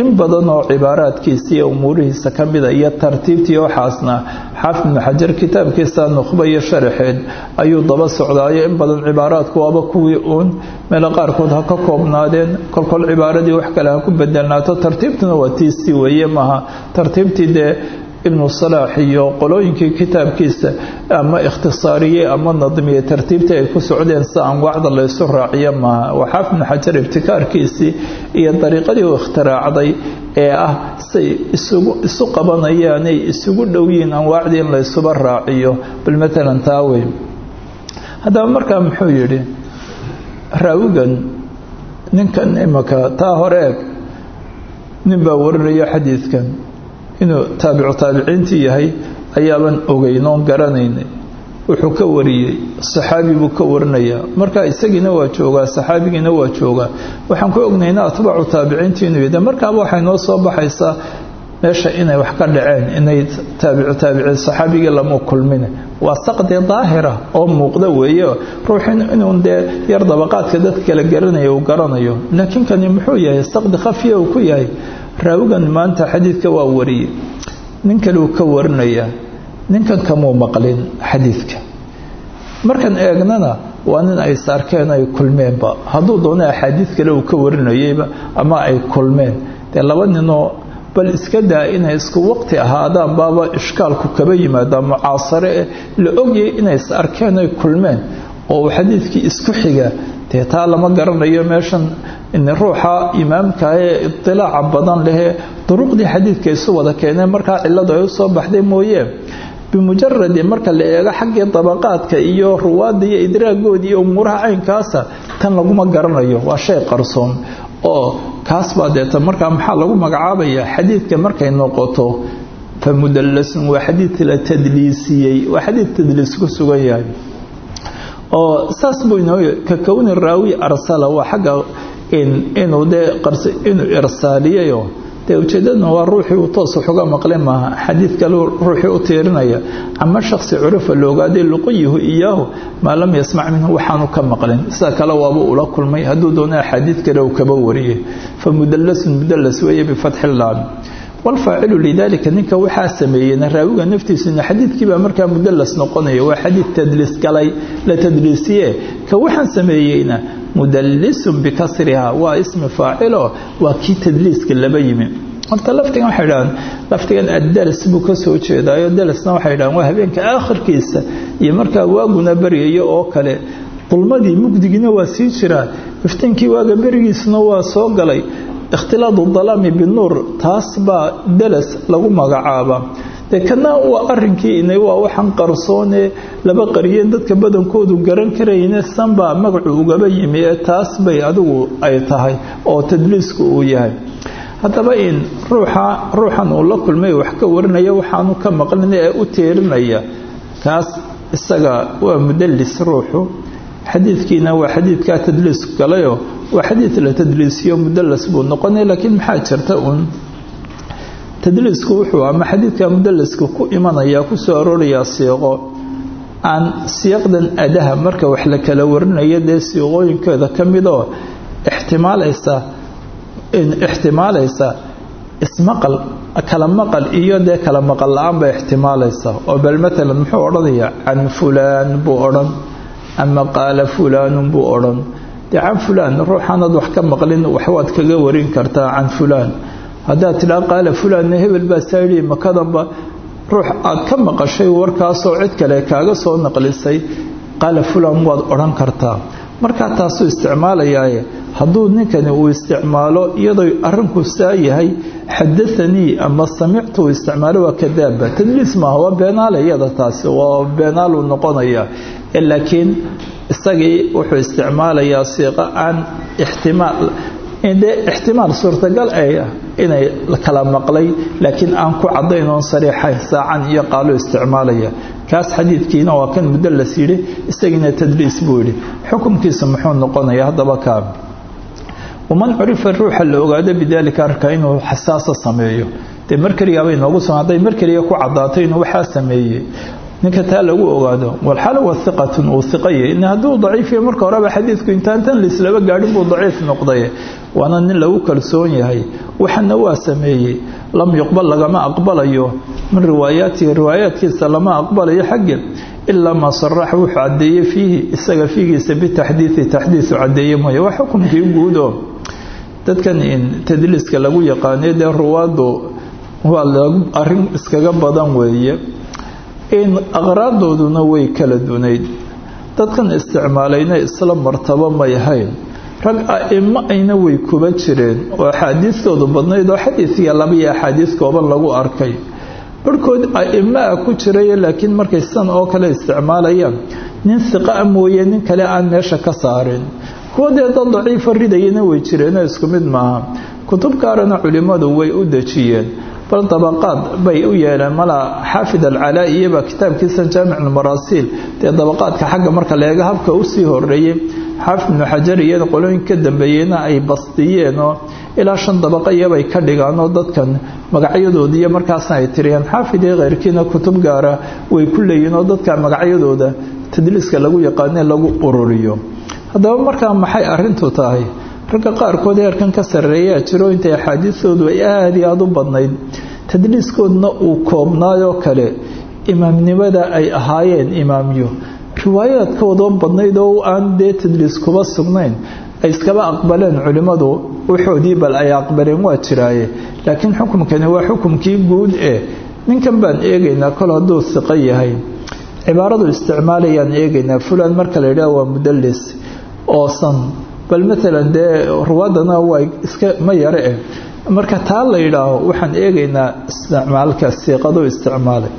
In badan oo cibaaraadkiisa umuurihiisa ka mida iyo tartiibtii waxaasna xaafid ibnu xajar kitaabkiisa nukhba iyo sharaxeed ayuu daba socdaayo in badan cibaaraadku waaba kuwii uun. Meelo qaarkood ha ka koobnaadeen kolkol cibaaradii wax kale ha ku bedelnaato tartiibtuna waa tiisii weeye maaha. Tartiibtii dee ibnu salaax iyo qolooyinkii kitaabkiisa ama ikhtisaariyey ama nadmiyey tartiibtii ay ku socdeen si anwaacda laysu raaciyo maaha waa xaafid ibnu xajar ibtikaarkiisii iyo dariiqadii uu ikhtiraacday ee ah say isu qabanayaanay isugu dhowyiin anwaacdii in laysuba raaciyo. Bal matalan taa wey haddaba markaa muxuu yidhi raawigan ninkan imaka taa hore eg nin baa warinaya xadiidkan inuu taabicu taabiciintii yahay ayaaban ogeyn oon garanaynay. Wuxuu ka wariyey saxaabi buu ka warinayaa. Markaa isagiina waa joogaa saxaabigiina waa joogaa. Waxaan ku ognayna atbaacu taabiciintii inuu yidhi markaaba waxay noo soo baxaysaa meesha inay wax ka dhaceen inay taabicu taabiciin saxaabigii lama kulmin waa saqdi daahira oo muuqda weeye ruuxin inuu dee yar dabaqaadka dadka kala garanaya uu garanayo. Laakiin kani muxuu yahay saqdi khafiya uu ku yahay raawigan maanta xadiidka waa wariyey. Nin kale uu ka warinayaa. Ninkan kamuu maqlin xadiidka. Markan eegnana waa nin ay saarkeen ay kulmeenba hadduu doono axaadiid kale uu ka warinayeyba ama ay kulmeen. Dee laba ninoo bal iska daa inay isku waqti ahaadaan baaba ishkaalku kaba yimaadaa mucaasare eh la ogyay inay is arkeen ay kulmeen oo xadiidkii isku xiga dee taa lama garanayo meeshan ruuxa imaamka ee idilaaca badan lehee duruqdii xadiidka isu wada keeneen markaa ciladu ay u soo baxday mooye. Bimujaradi marka la eego xaggii dabaqaadka iyo ruwaadda iyo idraagoodii iyo umuuraha caynkaasa tan laguma garanayo. Waa shay qarsoon oo kaas baa deeta markaa maxaa lagu magacaabayaa xadiidka markay noqoto? Fa mudallasun waa xadiid la tadliisiyey waa oo saas buu inoo ka kowni raawi arsala waa xagga inuu dee inuu irsaaliyayo dee ujeedadna waa ruuxii uu toos waxuga maqlin maaha. Xadiid kale ruuxii u tiirinaya ama shaksi curifa la ogaaday luqiyihu iyaahu maa lam yasmac minhu waxaanu ka maqlin. Sida kale waaba ula kulmay hadduu doona axaadiid kale uu kaba wariyey. Fa mudallasun mudallas weeye bifatxi laam walfaacilu lidaalika ninka waxaa sameeyeyna raawiga naftiisuna xadiidkiibaa markaa mudalas noqonaya waa xadiid tadliis galay la tadliisiye ka waxaan sameeyeyna mudallisun bikasriha waa ismi faacilo waa kii tadliiska laba yimi horta laftigan waxay dhahaan laftigan addalas buu ka soo jeedaayo dalasna waxay dhahaan waa habeenka aakhirkiisa iyo markaa waaguna baryayo oo kale dulmadii mugdigiina waa sii jiraa iftiinkii waaga berigiisuna waa soo galay ikhtilaadu dalaami binuur taas baa dalas lagu magacaabaa dee kana waa arinkii inay waa waxaan qarsoone laba qariyeen dadka badankoodu garan karayne sanbaa magacu ugaba yimi ee taas bay adigu ay tahay oo tadliisku uu yahay. Haddaba in ruuxa ruuxan uu la kulmay wax ka warinaya waxaanu ka maqlin ee u teerinaya. Kaas isaga waa mudallis ruuxu. Xadiidkiina waa xadiidkaa tadliisku galayo waa xadiid la tadliisiyo mudalas buu noqonay laakiin maxaa jirta uun? Tadliisku wuxuu ama xadiidka mudalaska ku imanaya ku soo arooraya siiqo aan siiqdan adaha marka wax la kala warinayo dee siiqooyinkeeda ka midoo ixtimaalaysa ixtimaalaysa ismaqal kala maqal iyo dee kala maqal la'aan bay ixtimaalaysa. Oo bal matalan muxuu odhanaya can fulaan buu odhan ama qaala fulaanun buu odhan dee can fulaan ruuxaanaad wax ka maqlin waxwaad kaga warin kartaa can fulaan. Haddaad tidhaa qaala fulaanna hebel baa saa yidhi makadanba ruux aad ka maqashay warkaasoo cid kale kaaga soo naqlisay qaala fulaan waad odhan kartaa. Markaa taasuu isticmaalayaaye. Hadduu ninkani uu isticmaalo iyadoo arrinku saa yahay xadaanii ama samictu uu isticmaalo waa kadaaba tadliis maaha waa beenaale iyada taasi waa beenaaluu noqonaya laakiin isagii wuxuu isticmaalayaa siiqo aan ixtimaal dee ixtimaal suurtagal ay inay kala maqlay laakiin aan ku caddayn oon sariixayn saacan iyo qaalo isticmaalaya. Kaas xadiidkiina waa kan mudallas yidhi isagiina tadliis buu yidhi. Xukumkiisa muxuu noqonaya haddaba kaa waman curifa ruuxa la ogaado bidaalika arka inuu xasaasa sameeyo. Dee mar keligaabay noogu soo hadday mar keliga ku caddaatay inuu waxaa sameeyey ninka taa lagu ogaado walxaal wa iqatun uu iqaye in hadduu daciifiyo marka horeba xadiidku intaan tan lislaba gaadhin buu daciif noqday. Waana nin lagu kalsoon yahay. Waxana waa sameeyey. Lam yuqbal lagama aqbalayo. Min riwaayaatihi riwaayaadkiisa lama aqbalayo xagge ilaa maa saraxa wuxuu caddeeyey fiihi. Isaga fiigiisa bitaxdiidi taxdiisu caddeeye mooye. Waa xukumkii guudo. Dadkan tadliiska lagu yaqaanay dee ruwaadu waa arrin iskaga badan weeye in aqraardooduna way kala dunayd. Dadkan isticmaalayna isla martabo may hayn rag a'imo ayna way kuba jireen. Oo axaadiistoodu badnayd oo xadiidkiya labiyo axaadiis kooban lagu arkay. Barhkood a'imo ah ku jiraya laakiin markay sidan oo kale isticmaalayaan. Nin hiqaa mooye nin kale aan meesha ka saarin. Kuwa dee dad daciifa ridayana way jireenoo isku mid maaha. Kutub gaarana culimmadu way u dejiyeen bal dabaqaad bay u yeeleen. Malaa xaafid alcalaa iyaba kitaabkiisa jaamic almaraasiil. Dee dabaqaadka xagga marka leega habka u sii horeeyey xaafid ibnu xajar iyada qolooyin ka dambeeyeyna ay bastiyeenoo ilaa shan dabaqa iyabay ka dhigaanoo dadkan magacyadoodi iyo markaasna ay tiriyaan. Xaafid iyo keyrkiina kutub gaara way ku leeyihiin oo dadka magacyadooda tadliiska lagu yaqaane lagu ururiyo. Haddaba markaa maxay arintu tahay ragga qaarkood heerkan ka sarreeyaa jiro intay axaadiistoodu ay aada iyo aada u badnayd tadliiskoodna uu koobnaayoo kale imaamnimada ay ahaayeen imaamyo. Riwaayaadkoodoo badnayd oo aan dee tadliis kuba sugnayn ay iskaba aqbaleen culimmadu waxoodii bal ay aqbaleen waa jiraaye. Laakiin xukumkani waa xukumkii guud ee ninkan baan eegaynaa kol hadduu siqo yahay. Cibaaradu isticmaalayaan eegaynaa fulan marka la yidhaha waa mudallis oosan bal maalan dee ruwaadana waa iska ma yare eh. Marka taa la yidhaaho waxaan eegaynaa isticmaalka siiqadu isticmaalay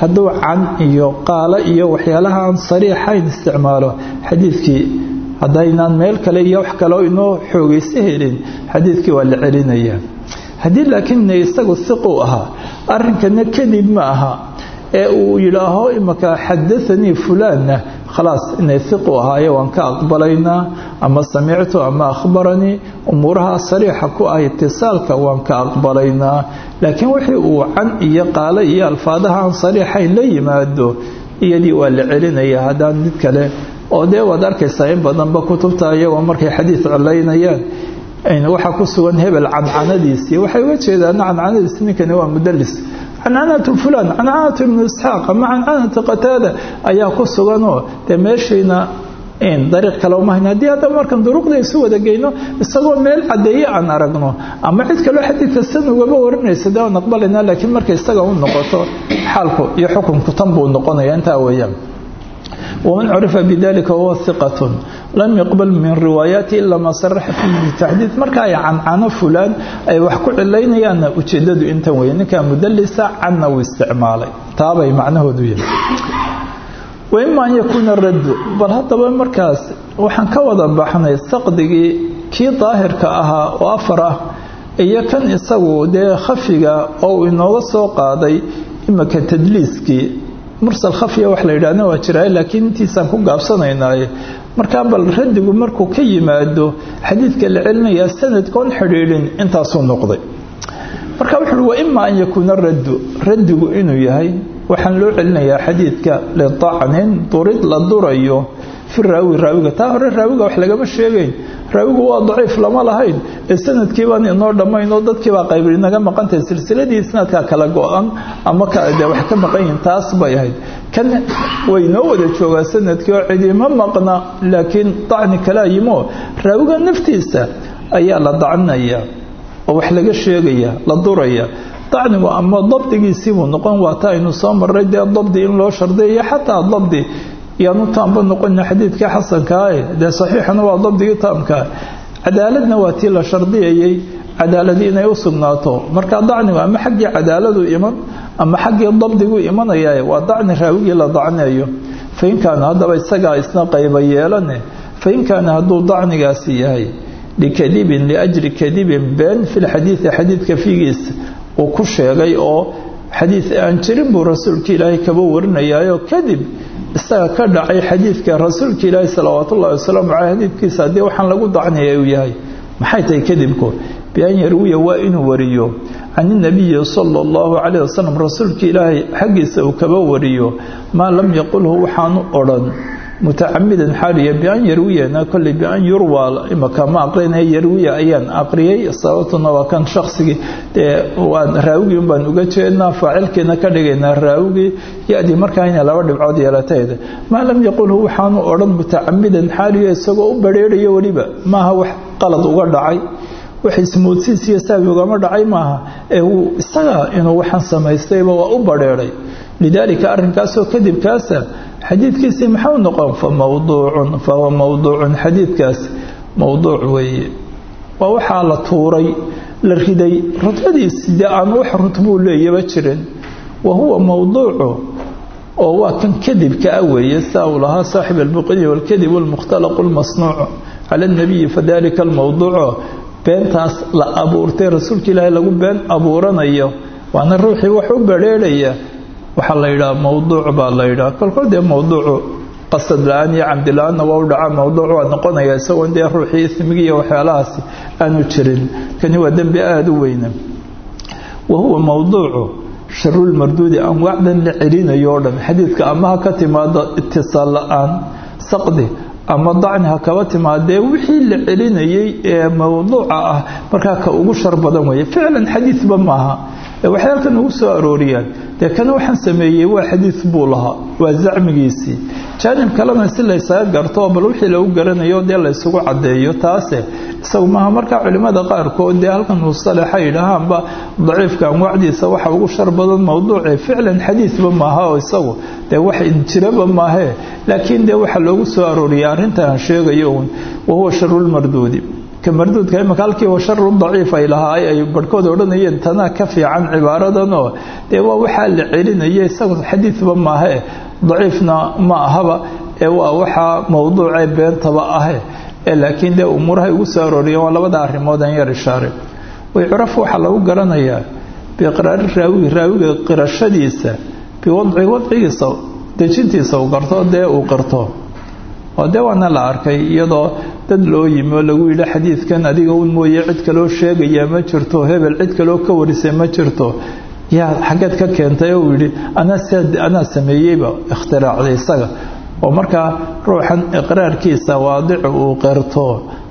hadduu can iyo qaalo iyo waxyaalaha aan sariixayn isticmaalo xadiidkii haddaynaan meel kale iyo wax kaleo inoo xoogaysa helin xadiidkii waa la celinayaa haddii laakiin isagu siquu ahaa arrinkana kadib ma aha ee uu yidhaaho imaka xadaanii fulaanna khalaas inay iqu ahaaye waan ka aqbalaynaa ama samictu ama akhbaranii umuuraha sariixa ku ah itisaalka waan ka aqbalaynaa laakiin wixii uu can iyo qaalo iyo alfaadaha aan sariixayn la yimaado iyadii waa la celinaya haddaan mid kale oo dee waad arkaysaa in badanba kutubta iyagoo markay xadiid colaynayaan waxaa ku sugan hebel cancanadiisii waxay uga jeedaan cancanadiis ninkani waa mudalis cancanatu fulan cancanatu ibnu isxaaq ama cancanatu qataada ayaa ku suganoo dee meeshiina dariiq kale uma hayno haddii haddaba markan duruqda isu wada geyno isagoo meel caddeeye aan aragno ama cid kaloo xadiidka sanugaba warinaysa de waan aqbalanaa laakiin markay isaga u noqoto xaalku iyo xukunku tan buu noqonaya. Intaa weeyaan waman curifa bidalika wahuwa hiqatun lam yuqbal min riwaayaati ilaa maa saraxa fiihi bitacdiid marka ay cancano fulaan ay wax ku cilaynayaanna ujeedadu intan weeye ninkaa mudalisa canna uu isticmaalay. Taabay macnahoodu yahay waima an yakuuna raddu bal haddaba markaas. Waxaan ka wada baxnay saqdigii kii daahirka ahaa oo afar ah. Iyo kan isagu dee khafiga oo uu inooga soo qaaday imika tadliiskii. Mursal khafiga wax la yidhaahna waa jiraa laakiin intiisaan ku gaabsanaynaaye markaa bal raddigu markuu ka yimaado xadiidka la celinaya sanadkaon xidhiidhin intaasuu noqday. Marka wuxuui waima an yakuuna raddu waxaan loo celinayaa xadiidka lidacnin durid la durayo fi raawi raawiga. Taa hore raawiga wax lagama sheegayn. Raawigu waa daciif lama lahayn. Ee sannadkii baan inoo dhammayn oo dadkiibaa qayb inaga maqantahay silsiladii sanadkaa kala go-an ama de wax ka maqan yihiin taas bay ahayd. Kan way noo wada joogaa sannadkii oo cidima maqna laakiin dacni kalaa yimo. Raawiga naftiisa ayaa la dacninaya oo wax laga sheegaya la duraya dacnigu ama dabdigiisiibuu noqon waata aynu soo marray dee dabdi in loo shardiyayo xataa dabdi yaanu taamba noqona xadiidkii xasankaa dee saxiixana waa dabdigii taamkaa cadaaladna waa tii la shardiyayay cadaaladii inay u sugnaato. Marka dacnigu ama xaggii cadaaladu iman ama xaggii dabdigu imanaya waa dacni raawigii la dacneeyo fain kaana haddaba isagaa isna qayba yeelane fain kaana hadduu dacnigaasi yahay likadibin liajri kadibin been fi lxadiidi xadiidka fiigiisa uu ku sheegay oo xadiid aan jirin buu rasuulka ilaahay kaba warinayaayo. Kadib isaga ka dhacay xadiidka rasuulka ilaahi salawaat ullahi wasalaamu caleyh xadiidkiisa haddii waxaan lagu dacnaya uu yahay. Maxay tahay kadibku bian yarwiya waa inuu wariyo. Can inabiyi sala allahu calayh wasalam rasuulka ilaahay xaggiisa uu kaba wariyo. Maa lam yaqulhu waxaanu odhan mutacamidan xaaliya bian yarwiyana kolley bian yurwa imaka ma aqrinaya yarwiya ayaan aqriyay sababtuna waa kan shaqsigii dee waan raawigii unbaan uga jeednaa faacilkiina ka dhigaynaa raawigii ya-dii markaa inay laba dhibcood yeelateeda maa lam yaqulhu waxaanu odhan mutacamidan xaaliya isagoo u badrheerayo weliba maaha wax qalad uga dhacay wax ismoodsiis iyo saabi ugama dhacay maaha ee wuu isaga inuu waxaan samaystayba waa u badrheeray lidaalika arrinkaasoo kadibkaasa xadiidkiisii maxau noqon fa mawduucun fahuwa mawduucun xadiidkaasi mowduuc weeye waa waxaa la tuuray la riday rutbadiisi dee aan wax rutbuu leeyaba jirin wa huwa mowduucu oo waa kan kadibka ah weeye saa uu lahaa saaxib albuqini walkadib walmukhtalaqu lmasnuucu cala alnabiyi fadalika almowduucu beentaas la abuurtay rasuulka ilaahay lagu been abuuranayo waana ruuxii wax u badrheerhaya waxaa la yidhaha mowduuc baa la yidhaha. Kolkol dee mowduucu qasad la'aan iyo camdi la'aanna waa u dhacaa mowduuc waa noqonaya isagoon dee ruuxii ismigi iyo waxyaalahaasi aanu jirin. Kani waa dembi aada u weyna wa huwa mowduucu sharulmarduudi anwaacdan la celinayo o dhan. Xadiidka ama ha ka timaado itisaal la'aan saqdi ama dacni ha kaba timaadee wixii la celinayay ee mowduuca ah markaa ka ugu shar badan weeye. Ficlan xadiidba maaha waxay halkan ugu soo arooriyaan. Dee kana waxaan sameeyey waa xadiid buu lahaa waa zacmigiisii. Jaanib kalena si laysaga garto bal wixii lagu garanayo dee laysugu caddeeyo taase isagu markaa culimmada qaarkood dee halkan musalaxa yidhaahaanba daciifka anwaacdiisa waxa ugu shar badan mowduuci ficlan xadiidba maaha oo isagu dee wax jiraba maahee laakiin dee waxaa loogu soo arooriyay arrintaan sheegayo uun wahuwa sharulmarduudi marduudka imaka halkii wa sharu daciif ay lahaay ay barhkood odhanayeen tanaa ka fiican cibaaradanoo. Dee waa waxaa la celinaya isagu xadiidba maahe daciifna ma ahaba ee waa waxaa mowduucee beentaba ahe laakiin dee umuurahay ugu soo arooriyeen waa labada arrimood aan yar ishaaray waycuraf waxaa lagu garanayaa biiqraari raawiga raawiga qirashadiisa biwadci wadcigiisa dejintiisa uu garto dee uu qirto oo dee waana la arkay iyadoo dad loo yimi oo lagu yidhi xadiidkan adiga un mooye cid kaloo sheegayaa ma jirto hebel cid kaloo ka warisay ma jirto. Yaa xaggeed ka keentay oo uu yidhi anaa sameeyeyba ikhtiraacday isaga. Oo markaa ruuxan iqraarkiisa waadicu uu qirto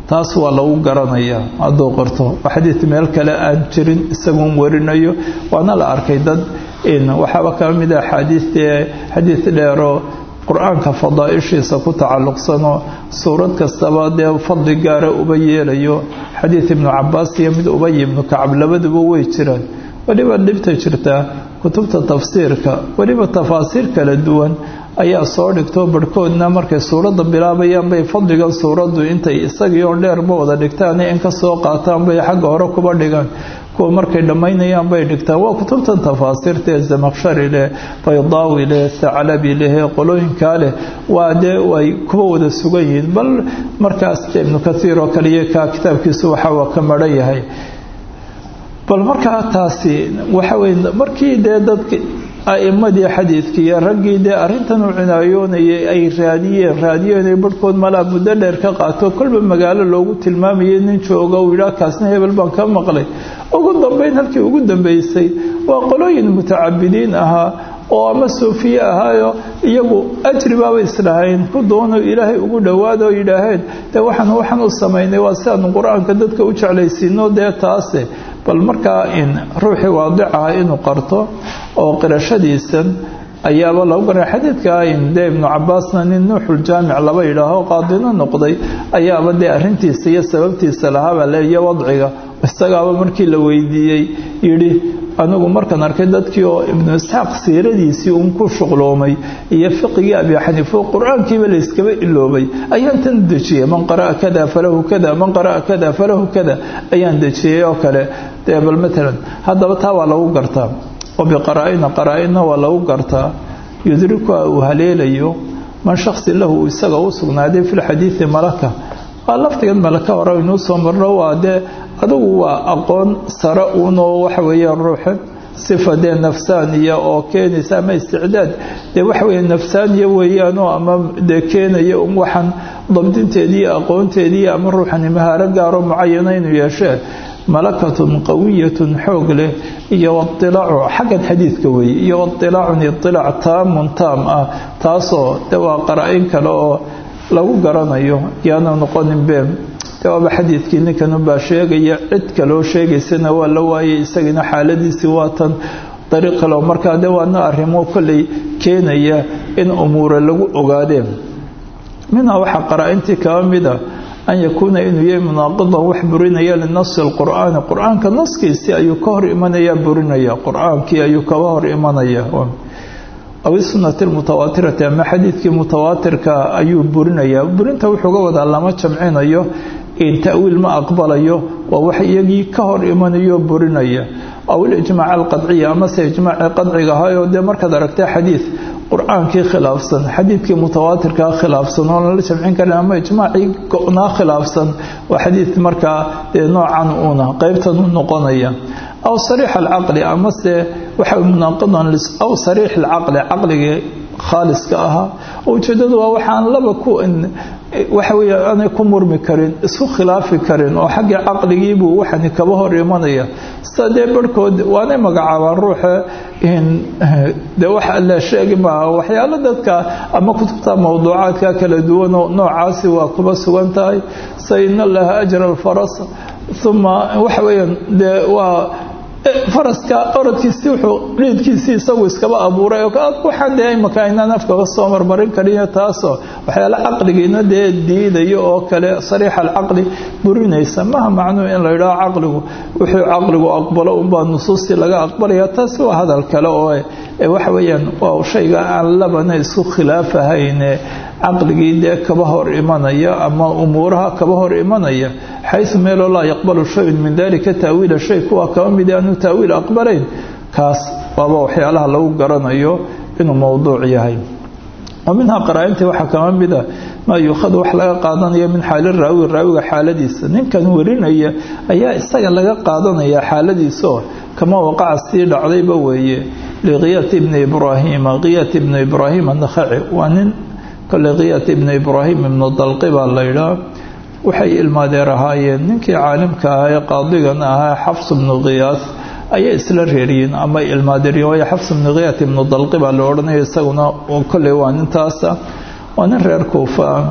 taas waa lagu garanayaa hadduu qirto. Xadiid meel kale aan jirin isaguun warinayo. Waana la arkay dad waxaaba ka mid a axaadiistii xadiid dheeroo qur'aanka fadaaishiisa ku tacalluqsanoo suurad kastaba dee fadli gaara uba yeelayo. Xadiid ibnu cabaas iyo mid ubay ibnu kacab labaduba way jiraan. Weliba dhibta jirtaa kutubta tafsiirka weliba tafaasiir kala duwan ayaa soo dhigto barhkoodna markay suuradda bilaabayaan bay fadligan suuraddu intay isagii oo dheerba wada dhigtaan in ka soo qaataan bay xagga hore kuba dhigaan kuwa markay dhammaynayaan bay dhigtaan waa kutubtan tafaasiirta ee zamaqshari leh baydaawi leh saclabi leh qolooyinkaa leh. Waa dee ay kuwa wada sugan yihiin. Bal markaas ibnu kaiir oo kaliya ka kitaabkiisu waxa waa ka maran yahay. Bal markaa taasi waxa weye markii dee dadka a'imadii xadiidka iyo raggii dee arrintan u cinaayoonayay ay raadiyeen raadiyeen barhkood malaa muddo dheer ka qaato kolba magaalo loogu tilmaamayay nin jooga uu yidhaah kaasna hebel baan ka maqlay. Ugu dambayn halkii ugu dambaysay waa qolooyin mutacabidiin ahaa oo ama suufiye ahaayo iyagu ajri baaba ku doono ilaahay ugu dhowaada oo yidhaaheen dee waxaan waxaan u samaynay waa si aanu qur'aanka dadka u jeclaysiino dee taase bal markaa in ruuxii waadicaha inuu qarto oo qirashadiisan ayaaba lagu garay xadiidka dee ibnu cabaasna nin nuuxuljaamic laba yidhaaho qaadino noqday ayaaba dee arrintiisa iyo sababtiisa lahaabaa leeya wadciga. Isagaaba markii la weydiiyey yidhi anigu markaan arkay dadkii oo ibnu isxaaq siiradiisii uun ku shuqloomay iyo fiqigii abi xaniifo qur'aankiiba layskaba iloobay ayaan tan dejiyey man qara'a kada falahu kada man qara'a kada falahu kada. Ayaan dejiyey oo kale. Bal matalan haddaba taa waa lagu gartaa oo biqaraa'ina qaraa-ina waa lagu gartaa. yudrikuha uu haleelayo man shaksi lahu isaga u sugnaaday fi lxadiidi malaka waa laftigan malaka hore inuu soo marno waa dee adugu waa aqoon sare uunoo waxa weeyaan ruuxa sifa dee nafsaaniya oo keenaysa ama isticdaad. Dee waxa weeye nafsaaniya weeyaanoo ama dee keenaya waxaan dabdinteedii aqoonteedii ama ruuxani mahaaro gaaro mucayana inuu yeeshee malakatun qawiyatun xoog leh iyo wailaacu xaggan xadiidka weeye iyo wailaacun iilaac taamun taam ah taasoo de waa qara-in kale oo lagu garanayo yaanu noqonin been. De waaba xadiidkii ninkanubaa sheegaya cid kaloo sheegaysana waa la waayay isagana xaaladiisii waatan dariiq kaleo markaa de waana arrimo kolley keenaya in umuura lagu ogaadeen. Minhaa waxaa qara-intii kaba mida an yakuuna inuu yahay munaaqidan wax burinaya linasi lqur'aani qur'aanka naskiisii ayuu ka hor imanaya burinaya qur'aankii ayuu kaba hor imanaya aw sunati mutawaatirati ama xadiidkii mutawaatirka ayuu burinaya burinta wuxuuga wadaa lama jamcinayo ta'wiil ma aqbalayo waa wax iyagii ka hor imanayo burinaya aw ilijmaac alqadciya amase ijmaacii qadciga ahaayoo dee markaad aragtay xadiid qur'aankii khilaafsan xadiidkii mutawaatirkaa khilaafsan oo lala jamcin karin ama ijmaacii go-naa khilaafsan waa xadiid markaa dee noocan uuna qeybtan u noqonaya. Aw sariix alcaqli amase waxa munaaqidan aw sariix alcaqli caqligii khaaliska ahaa. Ujeedadu waa waxaan laba ku waxa weeye aanay ku murmi karin isku khilaafi karin oo xaggii caqligiibuu waxani kaba hor imanaya. Sida dee waanay magacaabaan ruuxa dee wax la sheegi maaha waxyaalo dadka ama kutubta mawduucaadka kala duwanoo noocaasi waa kuba sugan tahay. Sa in allaha ajra alfaras uma waxa weeyaan dee waa faraska orodkiisii wuxuu dhiidkiisii isagu iskaba abuuray waxaan dee imaka inaan afkaga soo marmarin karin taasoo waxyaale caqligiina dee diidayo oo kale sariix alcaqli burinaysa. Maha macnuu in la yidhaho caqligu wuxuu caqligu aqbalo unbaa nusuustii laga aqbalaya taasi waa hadal kale oo waxa weeyaan waa shayga aan labana isku khilaafahayne caqligii dee kaba hor imanaya ama umuuraha kaba hor imanaya xaysu meeloo laa yaqbalu shayun min dalika taawiila shay kuwa kaba mid aanu taawiil aqbalayn kaas waaba waxyaalaha lagu garanayo inuu mowduuc yahay. Wa minhaa qaraa-intii waxaa kama mida maa yuukhadu wax laga qaadanayo min xaali raawi raawiga xaaladiisa. Ninkan warinaya ayaa isaga laga qaadanaya xaaladiisaoo kama waqaca sii dhacdayba weeye. Liqiyat ibni ibraahiima qiyat ibni ibraahim annakhaci waa nin kole qiyat ibnu ibraahim dalqi baa la yidhaha waxay ilmaadeer ahaayeen ninkii caalimka ahaa ee qaadigan ahaa xafs ibnu khiyaas ayay isla reeriyiin ama ilmaadeeriyen waayo xafs ibnu khiyaat ibnu dalqi baa la odhanaya isaguna kolley waa nintaasa waa nin reer kuufa. Ah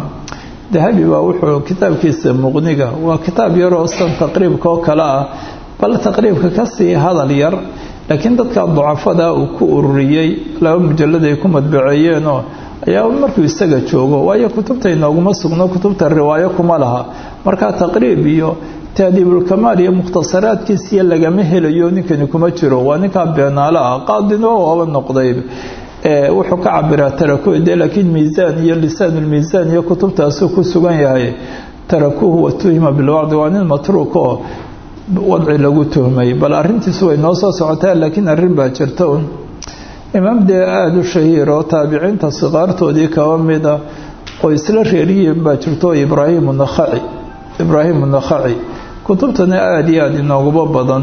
dahabi baa wuxuu kitaabkiisa muqniga waa kitaab yaroo san taqriibka oo kale ah bal taqriibka ka sii hadal yar laakiin dadka ducafada uu ku ururiyey laba mujalad ay ku madbaceeyeenoo ayaa markuu isaga joogo waayo kutubta inooguma sugno kutubta riwaayo kuma laha. Markaa taqriib iyo taadiibulkamaal iyo mukhtasaraadkiisiyo lagama helayo ninkani kuma jiro. Waa ninkaa beenaalo ah noqday wuxuu ka cabiraa tarakude laakiin miisaan iyo lisaanulmiisaan iyo kutubtaasuu ku sugan yahay. Tarakuhu watuhima bilwacdi waa nin matruuk wadci lagu tuhmay. Bal arintiisu way noo soo socotaa laakiin arrin baa jirta un imaam dee aada u shahiir oo taabiciinta sikaartoodii kaba mida oo isla reeriyiin baa jirto ibraahim nakhaci ibraahim nakhaci kutubtana aada iyo aada inooguba badan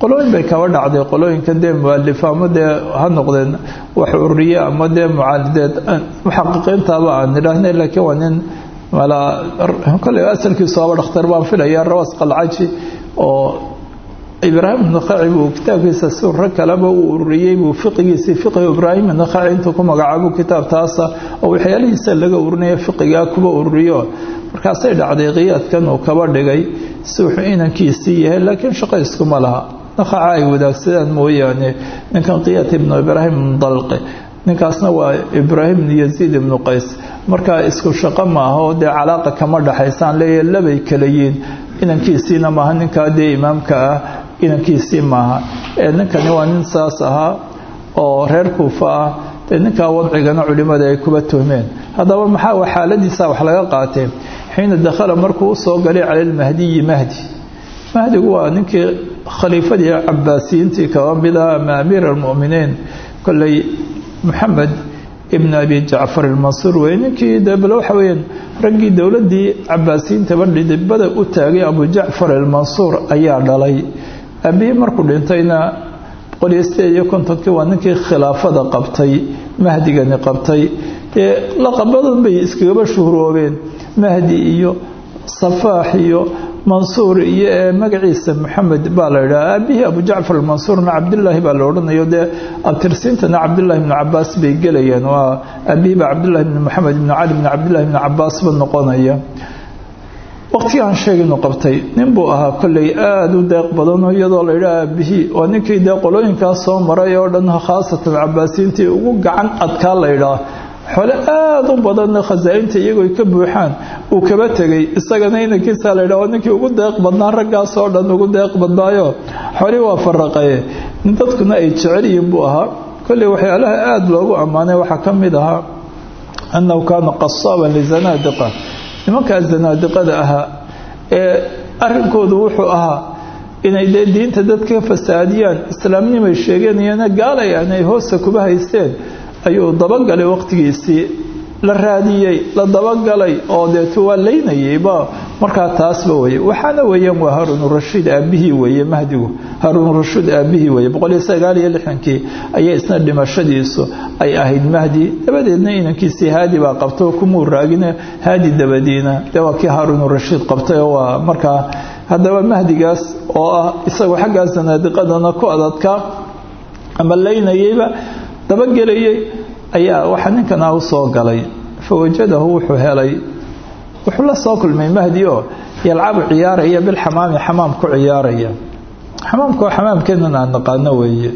qolooyin bay kaba dhacday. Qolooyinka dee mualif ama dee ha noqdeen wax uriye ama dee mucaalideed muxaqiqiintaaba aan idhaahna laakiin waa nin malaa kolley asalkiisu aba dhakhtar baan filaya rawas qalcaji oo ibraahim nakhaci buu kitaabkiisa rag kaleba uu ururiyey buu fiqigiisii fiqiga ibraahim nakhaci intuu ku magacaabo kitaab taasa oo waxyaalihiisa laga urinaya fiqigaa kuba ururiyo. Markaasay dhacday qiyaadkan uu kaba dhigay si wuxuu inankiisii yahay laakiin shaqo iskuma laha. Nakhaca ay wadaagsadaan mooyaane ninkan qiyaad ibnu ibraahim dalqi ninkaasna waa ibraahim ibnu yaziid ibnu qays. Markaa isku shaqo maaha dee calaaqa kama dhaxaysaan leeya labay kala yiin inankiisiina maaha ninkaa dee imaamka ah inankiisii maaha. Ee ninkani waa nin saas ahaa oo reer kuufa ah. Dee ninkaa wadcigana culimmada ay kuba tuhmeen. Haddaba maxaa xaaladiisa wax laga qaatee xiina dakhala markuu u soo galay cala mahdi mahdigu waa ninkii khaliifadii cabaasiyiintii kaba mida ama amiir almu'miniin. Kolley maxamed ibn abi jacfar almansuur wey ninkii de bal waxa weyaan raggii dowladdii cabaasiyiintaba dhidibada u taagay abu jacfar almansuur ayaa dhalay aabihii markuu dhintayna boqoliyo sideed iyo kontonkii waa ninkii khilaafada qabtay mahdigani qabtay ee laqabadan bay iskagaba shuhroobeen. Mahdi iyo safaax iyo mansuur iyo magaciisa maxamed baa la yidhaha aabihii abu jacfar almansuurna cabdilaahi baa la odhanayo dee abtirsiintana cabdillahi bnu cabaas bay gelayaan waa aabihii baa cabdillahi bni maxamed ibni cali bni cabdillahi bni cabaasba noqonaya waqtigii aan sheeginu qabtay nin buu ahaa kolley aada u deeq badanoo iyadoo la yidhaha aabihii waa ninkii dee qolooyinkaas soo maray oo dhan khaasatan cabaasiyiintii ugu gacan adkaa la yidhaah xole aada u badanna khasaa-inta iyagoo ka buuxaan uu kaba tegey. Isagana inankiisaa la yidhah waa ninkii ugu deeq badnaa raggaas oo dhan ugu deeq badnaayo. Xoli waa faraqaye dadkuna ay jecel yihiin buu ahaa. Kolley waxyaalaha aada loogu ammaanay waxaa ka mid ahaa annahu kaana qasaaban lizanaadiqa nimankaa zanaadiqada ahaa ee arrinkoodu wuxuu ahaa inay diinta dadka fasaadiyaan islaamnimay sheeganayana gaalayaan ay hoosta kuba haysteen ayuu dabagalay waqtigiisii. La raadiyey la dabagalay oo deetu waa laynayayba markaa taasba weye waxaana weeyaan waa haruunurashiid aabihii weeye mahdigu. Haruunurashiid aabihii weeye. Boqoliyo sagaal iyo lixdankii ayay isna dhimashadiisu ay ahayd mahdi. Dabadeedna inankiisii haadi baa qabtay oo kumuu raagine haadi dabadiina. Dee waa kii haruunurashiid qabtay oo waa. Markaa haddaba mahdigaas oo ah isagoo xaggaa sanaadiqadana ku adadkaa ama laynayayba dabagelayay ayaa waxaa ninkana u soo galay. Fawajadahu wuxuu helay wuxuu la soo kulmay mahdi oo yalcabu ciyaaraya bilxamaami xamaam ku ciyaaraya. Xamaamka oo aan naqaano weeye.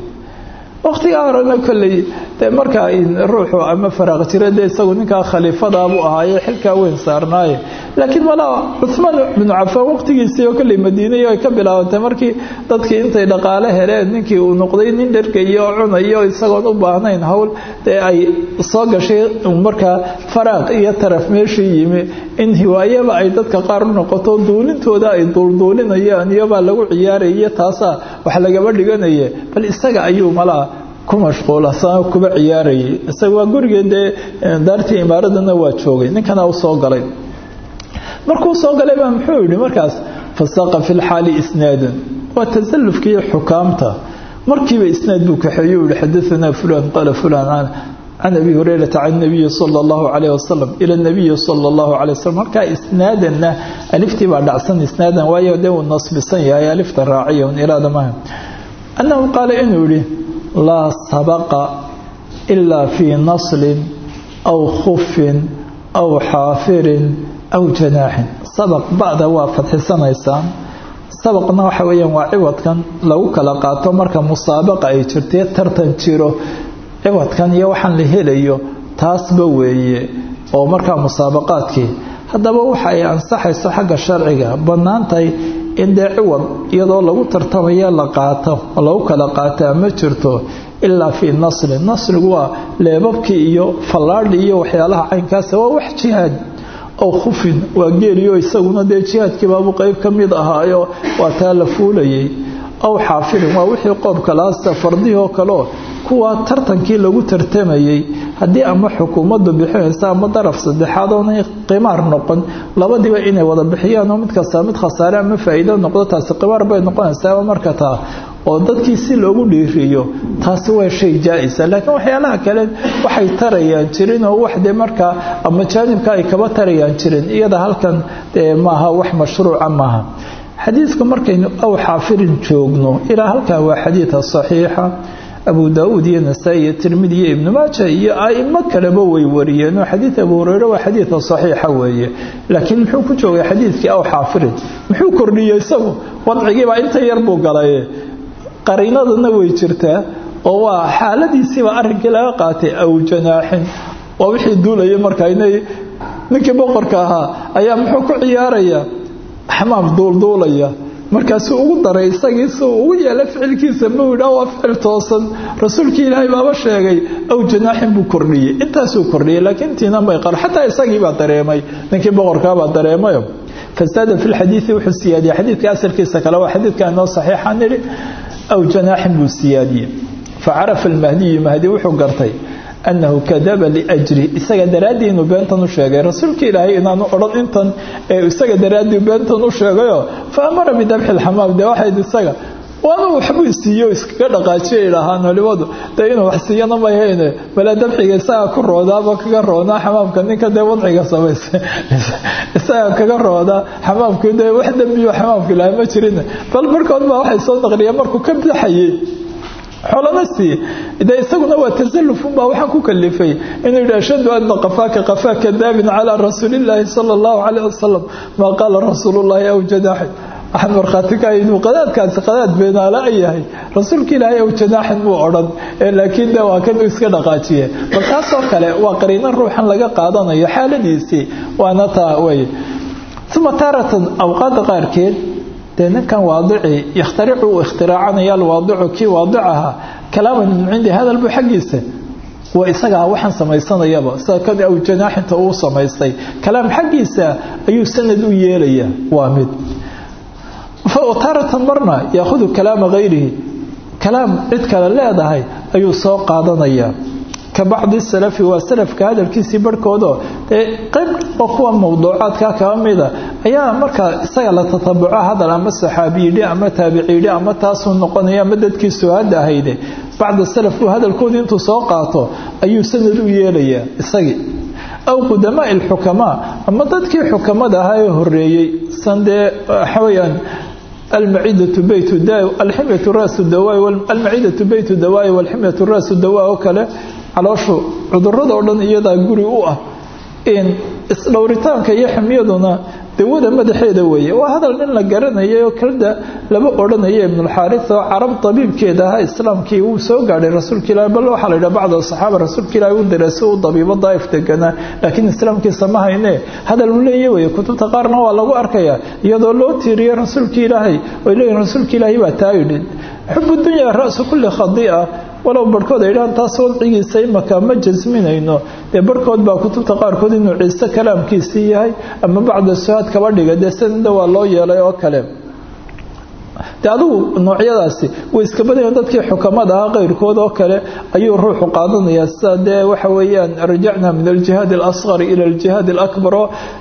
Waqtigaa horena kolley dee markaa ruuxu ama faraaq jira dee isagu ninkaa khaliifadaabuu ahaaye xilkaa weyn saarnaaye. Laakiin malaa cuhmaan binu cafaan waqtigiisii oo kolley madiinay ay ka bilaabantay markii dadkii intay dhaqaale heleen ninkii uu noqday nin dhergaya oo cunaya oo isagoon u baahnayn howl dee ay soo gashay markaa faraaq iyo taraf meeshii yimi. In hiwaayaba ay dadka qaar u noqoto duulintooda ay duulduulinayaan iyobaa lagu ciyaaraya taasaa wax lagaba dhiganaye. Bal isaga ayuu malaa ku mashquulsan kuba ciyaarayay isaga waa gurigee dee daartii imaaradana waa joogay. Ninkana u soo galay. Markuu soo galay baa muxuu yidhi markaas fasaqa fi lxaali isnaadan waa tasallufkii xukaamta. Markiiba isnaad buu kaxeeyey yihi xadaanaa fulan qaala fulan can abi hurayrata can nabiyi sala allahu calayh wasalam ila nabiyi sala allahu calay wasalam halkaa isnaadanna aliftii baa dhacsan isnaadan waayo dee uu nasbisan yahay alifta raaciya un iraada maaha. Annahu qaala inuu yihi laa sabaqa ilaa fii naslin aw khufin aw xaafirin aw janaaxin. Sabaq ba'da waa fadxisanaysaan sabaqna waxa weeyaan waa ciwadkan lagu kala qaato marka musaabaqa ay jirtee tartan jiro ciwadkan iyo waxaan la helayo taasba weeye oo markaa musaabaqaadkii haddaba waxa ay ansaxayso xagga sharciga bannaan tahay in dee ciwad iyadoo lagu tartamaya la qaato lagu kala qaataa ma jirto ilaa fii nasli. Nasligu waa leebabkii iyo fallaadhi iyo waxyaalaha caynkaasa waa wax jihaad. Aw khufin waa geeliyo isaguna dee jihaadkiibaabu qeyb ka mid ahaayo waa taa la fuulayay aw xaafirin waa wixii qoobka laasta fardihii oo kaleo kuwaa tartankii lagu tartamayay haddii ama xukuumaddu bixinaysa ama daraf saddexaad oonay qimaar noqon labadiiba inay wada bixiyaan oo mid kasta mid khasaare ama faa'iido noqdo taasi qimaar bay noqonaysaa marka oo dadkii si loogu dhiiriyo taasi waa shay jaa-isa laakiin waxyaalaha kale waxay tarayaan jirin oo wax dee markaa ama jaanibka ay kaba tarayaan jirin iyada halkan maaha wax mashruuca maaha. Xadiidka markaynu aw xaafirin joogno ilaa halkaa waa xadiida saxiixa abu daauud iyo nasaa-i iyo tirmidi iyo ibnu maaja iyo aimo kaleba way wariyeenoo xadiid abu hureyre waa xadiida saxiixa weeye. Laakiin muxuu ku joogay xadiidkii aw xaafirin muxuu kordhiyey isagu? Wadcigiibaa inta yar buu galay. Qariinadana way jirtaa oo waa xaaladiisiiba arrinkii laga qaatay aw janaaxin waa wixii duulaya markaa inay ninkii boqorka ahaa ayaa muxuu ku ciyaarayaa xamaam duulduulaya markaasuu ugu daray isagii si uu ugu yeelay ficilkiisa ma idha waa ficil toosan. Rasuulkii ilaahay baaba sheegay aw janaaxin buu kordhiyey. Intaasuu kordhiyey laakiin tiina may qal xataa isagiibaa dareemay. Ninkii boqorkaabaa dareemayo. Fasaada fi lxadiidi wuxuu siyaadiyey. Xadiidka asalkiisa kale waa xadiidka inoo saxiixa nidhi aw janaaxin buu siyaadiyey. Facarafa almahdiyu mahdi wuxuu gartay annahu kadaba liajri isaga daraaddii inuu beentan u sheegay rasuulka ilaahay inaanu odhan intan isaga daraaddii beentan u sheegayo fa amara bidabxi lxamaam dee waxayd isaga waana waxbuu siiyo iskaga dhaqaajiyay dhahaan culimadu dee inuu wax siiyana mahayne balaa dabxiga isagaa ku roodaaba kaga roonaa xamaamka ninka dee wadciga samaysa isagaa kaga roodaa xamaamkii dee wax dembiyo xamaamka ilahay ma jirin bal markood baa waxay soo naqliyeen markuu ka baxayey xolana siiye de isaguna waa tasallufunbaa waxaan ku kalifay inuu yidhi ashhadu ana qafaaka qafaa kadaabin calaa rasuulillaahi sala allahu calayh wasalam maa qaala rasuulullaahi aw janaaxin waxaan markhaati ka inuu qadaadkaasi qadaad beenaala yahay rasuulka ilaahay aw janaaxin muu odhan laakiin de waa kan iska dhaqaajiye bal taasoo kale waa qariino ruuxan laga qaadanayo xaaladiisii waana taa wey. Uma taaratan awqaada qaarkeed dee ninkan waadici yakhtaricu uu ikhtiraacanayo alwaadicu kii waadic ahaa kalaaman min cindi hadal buu xaggiisa waa isagaa waxaan samaysanayaba sida kan aw janaaxinta uu samaystay. Kalaam xaggiisa ayuu sanad u yeelaya waa mid. Taaratan marna yaahudu kalaama hayrihi kalaam cid kale leedahay ayuu soo qaadanayaa ka bacdi salafi waa salafka hadalkiisii barhkoodo. Dee qayb oo kuwa mawduucaadka kaba mida ayaa markaa isaga la tatabuco hadal ama saxaabi yidhi ama taabici yidhi ama taasuu noqonaya ama dadkii suhaada ahayde. Bacda salafku hadalkoodii intuu soo qaato ayuu sanad u yeelayaa isagii. Aw qudamaa alxukamaa ama dadkii xukamada ahaa ee horeeyey sandee waxaweyaan almacidatu baytu alximyatu raasu dawaa almacidatu baytu dawaa'i walximyatu raasu dawaa oo kale calooshu cudurrada oo dhan iyadaa guri u ah isdhowritaanka iyo ximyaduna dawada madaxeeda weeye. Waa hadal nin la garanayay oo kalda laba odhanaya ibnulxaaris oo carab tabiibkeeda ahaa islaamkii wuu soo gaadhay rasuulka ilahi bal waxaa la yidhaha bacd saxaaba rasuulka ilahi u diray si uu dabiibo daa'if deganaa laakiin islaamkiisa ma hayne. Hadal uu leeya weye kutubta qaarna waa lagu arkayaa iyadoo loo tiiriyey rasuulka ilaahay oy leeyihiin rasuulka ilaahi baa taa yidhi xubu dunya ra'su kulli khadi'a walow barhkood ay idhahaan taas wadcigiisa imaka ma jasminayno. Dee barhkood baa kutubta qaarkood inuu ciise kalaamkiisii yahay ama bacda suhaad kaba dhiga dee sanada waa loo yeelay oo kale de adugu noocyadaasi way iska badayaan dadkii xukamada ahaa qayrkood oo kale ayuu ruuxu qaadanayaa sida dee waxa weeyaan rajacna min aljihaad alasqari ila aljihaad alakbar.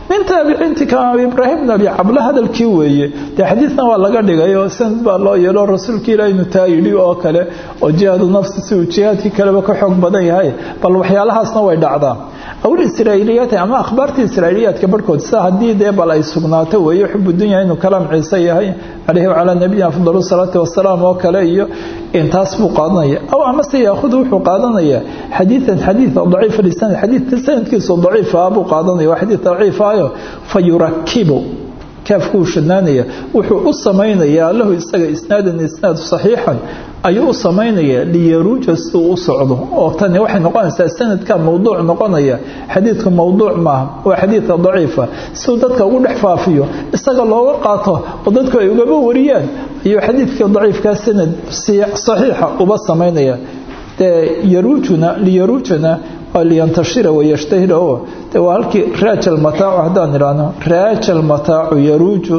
Min taabiciinti kama ibraahim bn abi cabla hadalkii weeye. Dee xadiidna waa laga dhigay oo baa loo yeelo rasuulka ilaah inuu taa yidhi oo kale oo jihaadu nafsi si uu jihaadkii kaleba ka xoog badan yahay bal waxyaalahaasna way dhacdaa awl israa'iiliyaat ama akhbaartii israa'iiliyaadka barhkood sida haddii dee bal ay sugnaato weeye xubu inuu kalaam ciise yahay calayhi wacalaa nabiyina afdal salaatu wasalaam oo kale iyo intaas buu qaadanaya. Aw amase yaahudu wuxuu qaadanayaa xadiidan xadiid daciif lisanad xadiid sanadkiisu daciif ah buu qaadanaya waa xadiid daciif ayo fa kaafkuu shanaanaya wuxuu u samaynayaa lahu isaga isnaadan isnaad saxiixan ayuu u samaynayaa liyaruuja siduu u socdo. Oo tani waxay noqonaysaa sanadka mawduuc noqonaya xadiidku mawduuc maaha waa xadiidka daciifa. Siduu dadka ugu dhex faafiyo isaga looga qaato oo dadku ay ugaba wariyaan ayuu xadiidka daciifkaa sanad saxiixa uba samaynaya yaruujuna liyaruujana liyantashira wayashtahira oo de waa halkii raaja almataacu haddaan idhaahno raaja almataacu yaruuju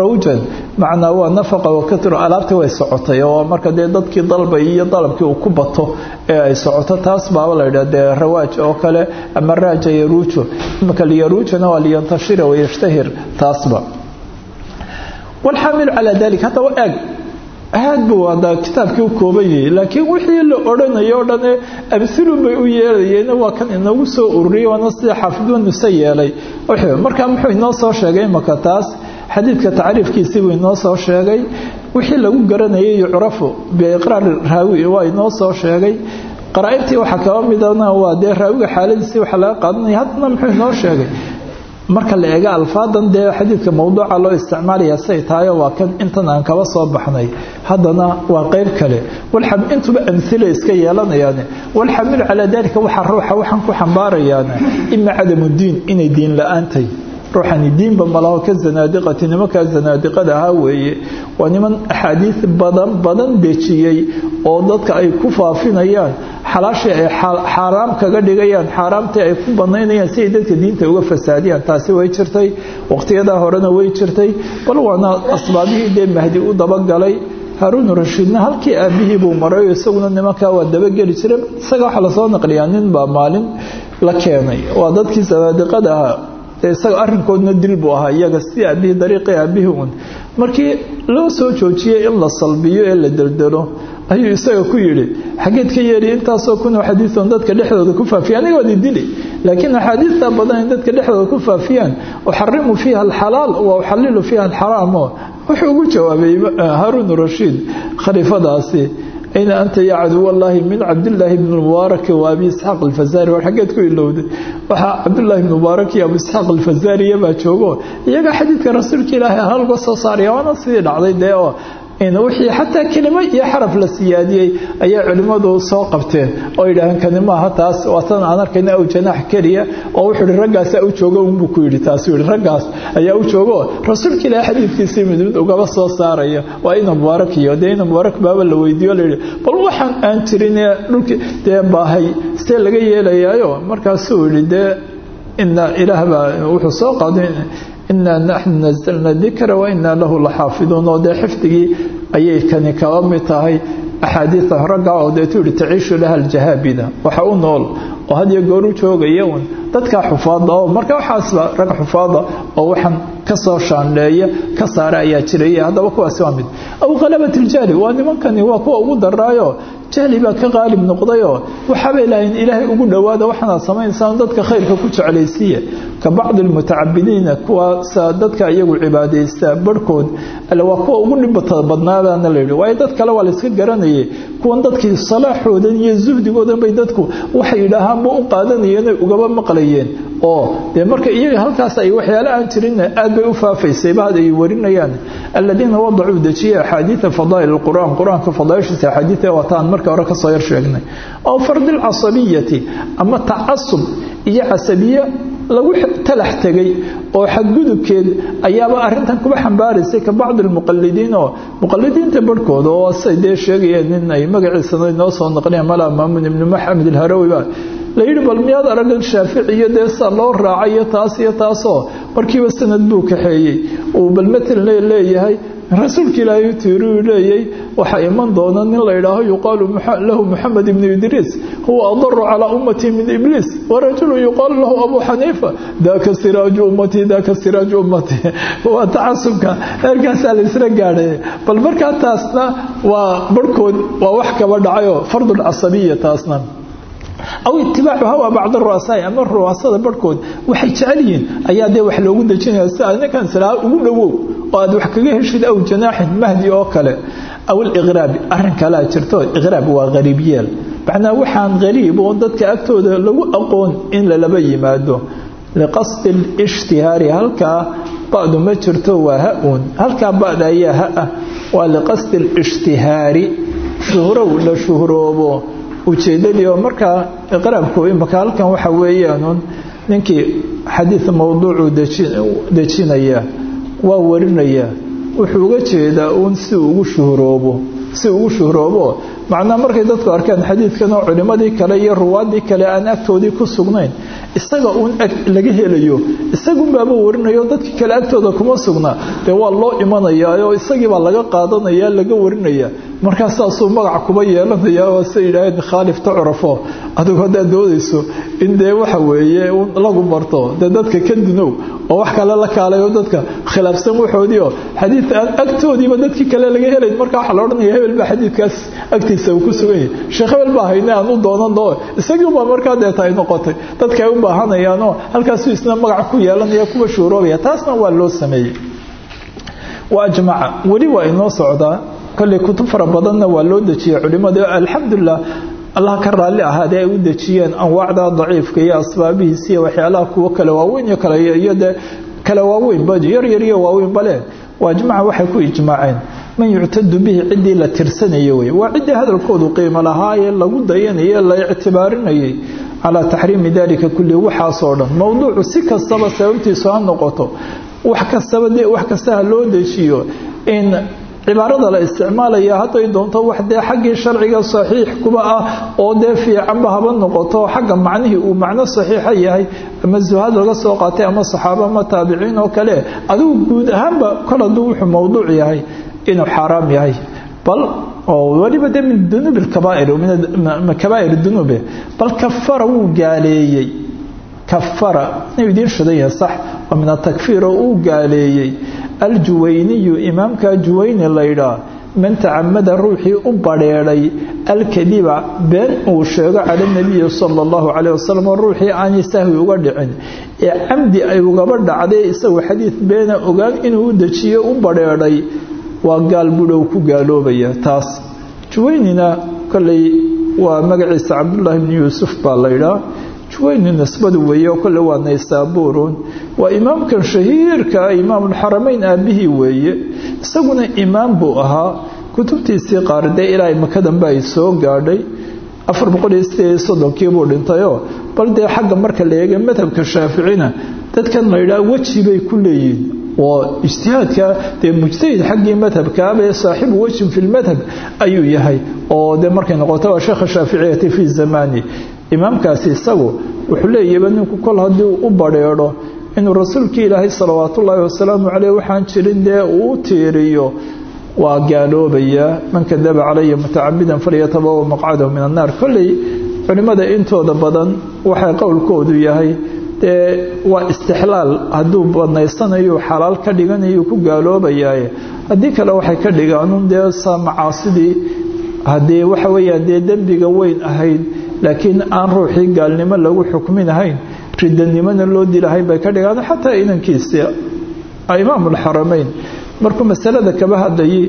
rawjan macnaa waa nafaqa wakatru alaabtii way socotay oo marka dee dadkii dalbay iyo dalabkii uu ku bato ee ay socoto taas baaba la yidhaha dee rawaaj oo kale ama raaja yaruuju imaka liyaruujana waa liyantashira wayashtahir taasba walxaamilu calaa dalik haddaba eeg aad buu hadda kitaabkii u kooban yahay laakiin wixii la odhanayo o dhan ee amhilun bay u yeelayeen waa kan inagu soo ururiyey waana sida xaafidunuse yeelay. Markaa muxuu inoo soo sheegay imaka taas? Xadiidka tacriifkiisii buu inoo soo sheegay. Wixii lagu garanayay yucrafu biiqraari raawi waa inoo soo sheegay. Qaraa-ibtii waxaa kaba midana waa dee raawiga xaaladiisii waxaa laga qaadanaya haddana muxuu inoo sheegay marka la eega alfaadan dee xadiidka mawduuca loo isticmaalaya say tahayo waa kan intan aan kaba soo baxnay. Haddana waa qeyb kale. Intuba amhila iska yeelanayaane. Walxamilu calaa dalika waxa ruuxa waxaan ku xambaarayaana ima cadamu inay diin la'aantay ruuxani diinba malaho ka zanaadiqati nimankaa zanaadiqada ahaa weeye waa niman axaadiis badan badan dejiyey oo dadka ay ku faafinayaan xalaashii ay xaaraam kaga dhigayaan xaaraamtii ay ku banaynayaan si ay dadka diinta uga fasaadiyaan taasi way jirtay waqtiyadaa horena way jirtay bal waana asbaabihii dee mahdi u dabagalay haaruun rashiidna halkii aabihii buu marayo isaguna nimankaa waa dabageli jiray isaga waxaa la soo naqliyaa nin baa maalin la keenay waa dadkii sabaadiqada ahaa isaga arrinkoodna dil buu ahaa iyaga si aabihii dariiqii aabihii un markii loo soo joojiyey in la salbiyo ee la deldelo ayuu isaga ku yidhi xageed yeeli intaasoo kunoo xadiion dadka dhexdooda ku faafiya aniga waad idili laakiin axaadiista badan in dadka dhexdooda ku faafiyaan uxarimu fiiha alxalaal wa uxalilu fiiha alxaraamo wuxuu ugu jawaabay haaruun rashiid khaliifadaasi ayna anta yaa caduwallaahi min cabdillaahi bni mubaarak wa abi isxaaq alfazaari war xageed ku ilowday waxaa cabdullaahi bni mubaarak iyo abu isxaaq alfazaariya baa joogo iyagaa xadiidka rasuulka ilaahay halga soo saaraya waana sidii dhacday dee wixii xataa kelimo iyo xaraf la siyaadiyey ayaa culimmadu soo qabteen. Oo yidhaaheen kani maaha taas waatan aan arkayna aw janaax keliya oo wuxuu ihi raggaasaa u jooga unbuu ku yidhi taasuu yihi raggaas ayaa u joogo. Rasuulka ilaahi xadiidkiisii mid mid ugaba soo saaraya waa ina mubaarak iyo dee ina mubaarak baaba la weydiiyo layidhi bal waxaan aan jirin ee dhulki dee baahay see laga yeelayaayo? Markaasuu yidhi dee ina ilaah baa wuxuu soo qaaday inaa naxnu nazalna dikra wainaa lahu laxaafiduun oo dee xifdigii ayay kani kaba mid tahay. Axaadiida ragga oo deetu yihi taciishu laha aljahaabida waxa u nool oo hadiyo goor u joogaya dadkaa xufaada oo marka waxaasba rag xufaada oo waxaan ka soo shaandheeya ka saara ayaa jiraya haddaba kuwaasi waa mid. Aw khalabat iljaali waa nimankani waa kuwa ugu daraayo jahli baa ka qaalib noqdayoo waxaabay lahayn ilaahay ugu dhowaada waxaanaad samaynaysaa dadka khayrka ku jeclaysiiya. Ka bacdi almutacabidiina kuwaasa dadka iyagu cibaadaystaa barhkood alle waa kuwa ugu dhibata badnaadaana layidhi waayo dad kale waa layska garanayay. Kuwan dadkii salaaxoodan iyo zuhdigoodan bay dadku waxay yidhaahaanba u qaadanayeen ugaba maqlayeen oo dee marka iyaga halkaas ay waxyaale aan jirinna aad bay u faafaysayba had ay warinayaan. Aladiina wadacuu dejiyay axaadiida fadaa'il alqur'aan qur'aanka fadaaishiisa axaadiida wataan marka hore ka soo yar sheegnay. Oo fardil casabiyati ama tacasub iyo casabiye lagu talax tegay oo xadgudubkeed ayaaba arintan kuba xambaaraysay ka bacdi almuqalidiin oo muqalidiinta barhkooda oo say dee sheegayeen nin ay magaciisana inoo soo naqliya mala maamun ibnu maxamed alharawi baa la yidhi bal miyaad araggan shaafici iyo dee saa loo raacay iyo taas iyo taasoo? Markiiba sanad buu kaxeeyey. Uu bal matalan leeyahay rasuulka ilaahay tiiruu leeyay waxaa iman doona nin la yidhaaho yuqaalu lahu moxamed ibnu idriis huwa adaru calaa ummatii min ibliis warajulu yuqaalu lahu abu xaniifa daaka siraaju ummatii daaka siraaju ummatii. Waa tacasubka heerkaasaa la gaadhay. Bal markaa taasna waa barhkood waa wax kaba dhacayoo fardulcasabiya taasna aw itibaacu hawa bacda ru'asaai ama ru'asada barhkood waxay jecel yihiin. Ayaa dee wax loogu dejinaya si aad ninkan silaa ugu dhowow oo aad wax kaga heshid aw janaaxin mahdi oo kale. Aw aliqraabi arrin kalea jirto iqraab waa qariib yeel. Macnaa waxaan qariib oo dadka agtooda lagu aqoon in lalaba yimaado. Liqasdi alishtihaari halkaa ba'du ma jirto waa ha-uun halkaa ba'da ayaa ha-ah waa liqasdi alishtihaari shuhrow la shuhroobo ujeedadii oo markaa iqraabku imaka halkan waxa weeyaanuun ninkii xadiid mowduucuu dejinaya waa warinaya wuxuu uga jeedaa uun si ugu shuhroobo si ugu shuhroobo. Macnaa markay dadku arkaan xadiidkan oo culimmadii kale iyo ruwaadii kale aan agtoodii ku sugnayn isaga uun laga helayo isagunbaaba warinayo dadkii kale agtooda kuma sugnaa dee waa loo imanayaa oo isagiibaa laga qaadanaya laga warinaya markaa saasuu magac kuba yeelanaya oo se yidhaaheen khaalif tacrafo adigu haddaad doodayso in dee waxa weeye lagu barto dee dadka ka dunow oo wax kale la kaalayo dadka khilaafsan waxoodii oo xadiid aan agtoodiiba dadkii kale laga helayn markaa waxaa la odhanaya hebel baa xadiidkaas agtiisa uu ku sugan yahay sheekh hebel baa hayne aan u doonano isagiibaa markaa deeta ay noqotay. Dadka ay u baahanayaanoo halkaasuu isna magac ku yeelanaya kuwa shuuroobaya. Taasna waa loo sameeyey. Wa ajmaca weli waa inoo socdaa kolley kutub fara badanna waa loo dejiyey culimmada alxamdulilah allah ka raalli ahaadee ay u dejiyeen anwaacda daciifka iyo asbaabihiisa iyo waxyaalaha kuwo kale waaweyn iyo kale iyo dee kale waaweynba yaryar iyo waaweyn bale waa ajmaca waxay ku ijmaaceen. Man yuctadu bihi ciddii la tirsanayo wey. Waa ciddii hadalkoodu qiimo lahaayee lagu dayanayay la ictibaarinayay calaa taxriimi dalika kulli waxaasoo dhan mowduucu si kastaba sababtiisu ha noqoto. Wax kastaba wax kasta ha loo dejiyo in cibaarada la isticmaalaya hadday doonto wax dee xaggii sharciga saxiix kuba ah oo dee fiicanba haba noqoto xagga macnihii uu macno saxiixa yahay ama zuhaad laga soo qaatay ama saxaabo ama taabiciin oo kale adigu guud ahaanba kol hadduu wuxuu mowduuc yahay inuu xaaraam yahay. Bal oo weliba de min dunuub alkabaa'ir min kabaa'ir dunuube bal kafara wuu gaaleeyey. Kafara inuu idiin shidan yahay sax oo min atakfiir oo uu gaaleeyey aljuwayniyu imaamka juwayni laydhaa man tacamada ruuxii u badheedhay alkadiba been uu sheego cala nabiyi sala allahu caleyh wasalam oo ruuxii aanay sahwi uga dhicin. Ee camdi ay ugaba dhacday isagoo xadiid beena ogaan inuu dejiyo u badheedhay waa gaal budhow ku gaaloobaya taas juwaynina kolley waa magaciisa cabdullaahi bni yuusuf baa laydhaa juwayni nisbadu weeye oo kolle waa naysaabuurun waa imaamkan shahiirka imaamulxaramayn aabbihii weeye. Isaguna imaam buu ahaa. Kutubtiisii qaaride ilaa maka dambe ay soo gaadhay. Afar boqol iyo sideed iyo soddonkiibuu dhintayoo bal dee xagga marka la eega madhabka shaaficina dadkan laydhaa weji bay ku leeyihiin oo ijtihaadka dee mujtahid xaggii madhabkaabee saaxibu wejhin fi lmadhab ayuu yahay. Oo dee markay noqoto waa sheekha shaaficiyati fii zamani imaamkaasi isagu wuxuu leeyahba ninku kol haddii u badheedho inuu rasuulkii ilaahay salawaatullaahi wasalaamu caleyh waxaan jirin dee uu tiiriyo. Waa gaaloobayaa man kadaba calaya mutacamidan falyatabawa maqcadahu min annaar kolley culimmada intooda badan waxay qowlkoodu yahay dee waa istixlaal hadduu badnaysanayo xalaal ka dhiganayo ku gaaloobayaaye haddii kale waxay ka dhigaanun dee macaasidii haddii waxa weeyaan dee dembiga weyn ahayd laakiin aan ruuxii gaalnimo lagu xukminahayn ridanimona loo dilahayn bay ka dhigaan xataa inankiisi imaamulxaramayn markuu masalada kaba hadlayay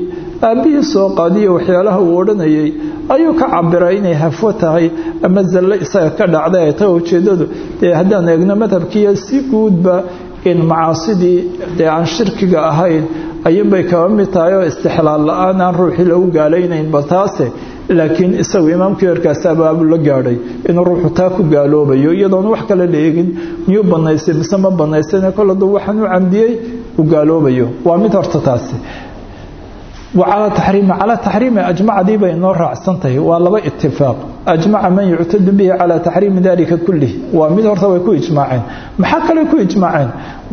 aabbihii soo qaadiyo waxyaalaha uu odhanayay ayuu ka cabiray inay hafwo tahay ama zallo isaga ka dhacday ay tahay ujeeddadu. Dee haddaan eegno madhabkiiyo si guudba in macaasidii dee aan shirkiga ahayn ayuunbay kaba mid tahay oo istixlaal la'aan aan ruuxii lagu gaalaynayn bal taase laakiin isagu imaamkii horkaas abaabu la gaadhay inuu ruuxu taa ku gaaloobayo iyadoona wax kale la miyuu banaystay mise ma banaystayna kol waxaan u camdiyey uu gaaloobayo. Waa mid horta taasi. Wacalaa taxriimi calaa taxriimi ajmacadii bay inoo raacsan tahay. Waa laba itifaaq ajmaca man yuctadu bihi calaa taxriimi dalika kulih waa mid horta way ku ijmaaceen. Maxaa kale ku ijmaaceen?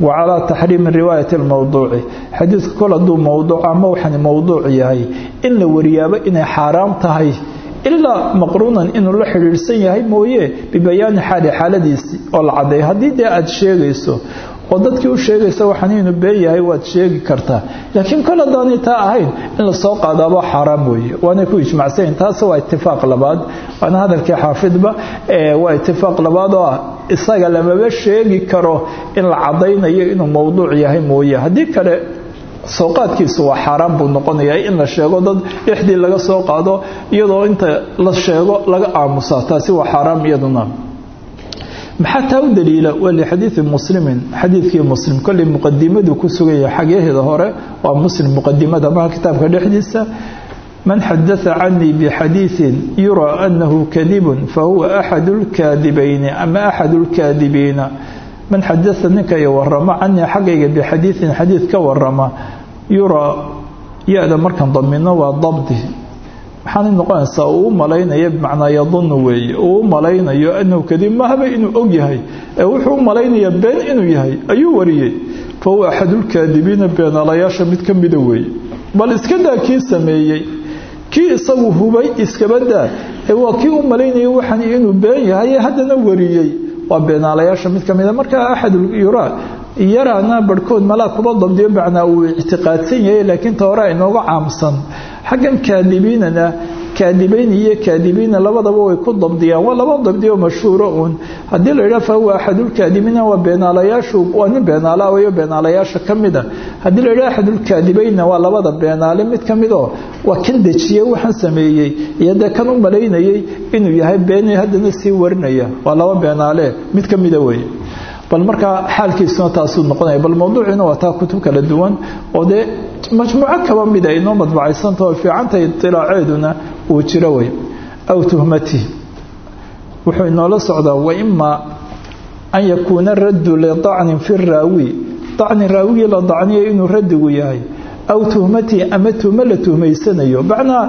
Wacalaa taxriimi riwaayati almowduuci xadiidka kol hadduu mowduuc ama waxaan mowduuc yahay in la wariyaabo inay xaaraam tahay ilaa maqruunan inuu la xidhiidhsan yahay mooye bibayaani xaali xaaladiisii oo la caddeeyo haddii dee aada sheegayso oo dadkii u sheegaysa waxaan inuu been yahay waad sheegi kartaa. Laakiin kol haddaanay taa ahayn in la soo qaadaaba xaaraam weeye waanay ku ijmacsanyiin taas waa itifaaq labaad. Waana hadalkii xaafidba waa itifaaq labaad oo ah isaga lamaba sheegi karo in la caddaynayo inuu mowduuc yahay mooye. Haddii kale soo qaadkiisu waa xaaraan buu noqonayaa in la sheego dad dhexdii laga soo qaado iyadoo inta la sheego laga aamusaa taasi waa xaaraam iyaduna maxaa taa u daliila waa lixadiidi muslimin xadiidkii muslim kolley muqadimadu ku sugan yahay xagyaheeda hore waa muslim muqadimada maha kitaabka dhexdiisa man xadaa canii bixadiiثin yuraa anahu kadibun fahuwa axad اlkaadibayni ama axad اlkaadibiina man xadaa ninka i warama canii xaggayga bixadiiثin xadiid ka warama yuraa ya-da markan damino waa dabdi maxaanay noqonaysaa uu u malaynayo bimacnaa yadunu weeye uu u malaynayo anahu kadib mahaba inuu og yahay ee wuxuu u malaynayaa been inuu yahay ayuu wariyey fa huwa axadulkaadibiina beenaalayaasha mid ka mida weeye bal iska daa kii sameeyey kii isagu hubay iskabadaa ee waa kii u malaynayay waxaan inuu been yahay ee haddana wariyey waa beenaalayaasha mid ka mida marka axadyuraa yaraana barhkood malaa kuba dabdiyo macnaa uu ictiqaadsan yahay laakiin ta inooga caamsan. Xaggan kaadibiinana kaadibayn iyo kaadibiina labadaba way ku dabdiyaan. Waa laba dabdiyo mashhuuro uun. Haddii la yidhaha fahuwa axadulkaadibiina waa beenaalayaashu waa nin beenaalawayo beenaalayaasha ka mida haddii la yidhaha axadulkaadibaynna waa labada beenaale mid ka midoo waa kan dejiyey waxaan sameeyey iyo dee kan u malaynayay inuu yahay been haddana sii warinaya. Waa laba beenaale mid ka mida weeye bal markaa xaalkiisuna taasuu noqonaya bal mowduuciina waa taa kutub kala duwan oo dee majmuuco kaba mida inoo madbacaysantao fiicanta itilaaceeduna uu jiro wey aw tuhmatihi wuxuu inoola socdaa waima an yakuuna raddu lidacnin fi raawi. Dacni raawigii la dacniyo inuu radigu yahay. Aw tuhmatihi ama tuhmo la tuhmaysanayo. Macnaa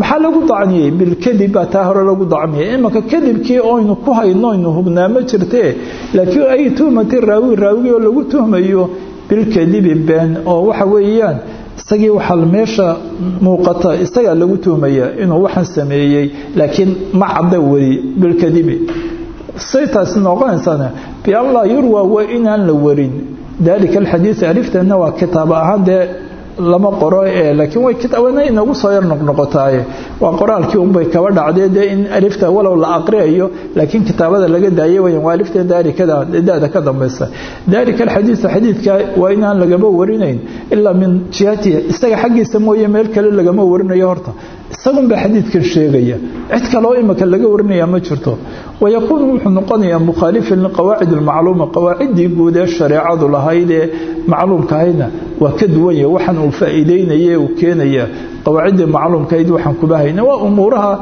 maxaa lagu dacniyey bilkadib baa taa hore lagu dacmiyay imanka kadibkii oynu ku hayno aynu hubnaa ma jirtee laakiin ay tuhmati raawi raawigii oo lagu tuhmayo bilkadibi been. Oo waxa weeyaan isagii waxaa meesha muuqata isagaa lagu tuhmaya inuu waxaan sameeyey. Laakiin ma cadda weli bilkadibi say taasi noqonaysaan bianlaa yurwa waa inaan la warin. Dalika alxadiid alifteedna waa kitaab ahaan dee lama qoro ee laakiin way kitaabana inagu soo yar noqnoqotaaye waa qoraalkii unbay kaba dhacdee dee in alifta walow la aqriyayo laakiin kitaabada laga daayay wayan waa alifta daalikada dada ka dambaysa. Dalika alxadiid xadiidka waa inaan lagaba warinayn ilaa min jihatihi isaga xaggiisa mooye meel kale lagama warinayo horta isagun baa xadiidkan sheegaya. Cid kaloo imika laga warinaya ma jirto. Wayakuunu wuxuu noqonayaa mukhaalifan liqawaacid almacluuma. Qawaaciddii guud ee shareecadu lahayd ee macluumkahayna waa ka duwan yahay. Waxaan uu faa'iideynaye uu keenaya qawaaciddii macluumkahayd waxaan kuba hayna waa umuuraha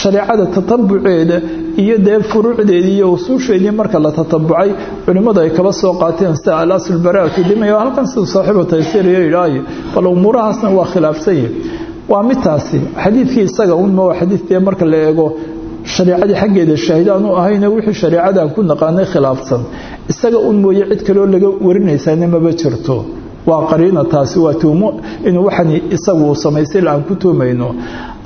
shareecada tatabuceeda iyo dee furuucdeedii iyo usuusheedii marka la tatabucay. Culimmadu ay kaba soo qaateen sida alasl baraatu dimaya halkan sida saaxiibu taysiiriyo yidhaayo bal umuurahaasna waa khilaafsan yahay waa midtaasi xadiidkii isaga unma waa xadiidkee marka la eego shareecadii xaggeeda shaahidaan u ahayne wixii shareecadaan ku naqaanay khilaafsan. Isaga un mooye cid kaloo laga warinaysaana maba jirto. Waa qariina taasi waa tuumo inuu waxan isagu samaystay aan ku tuumayno.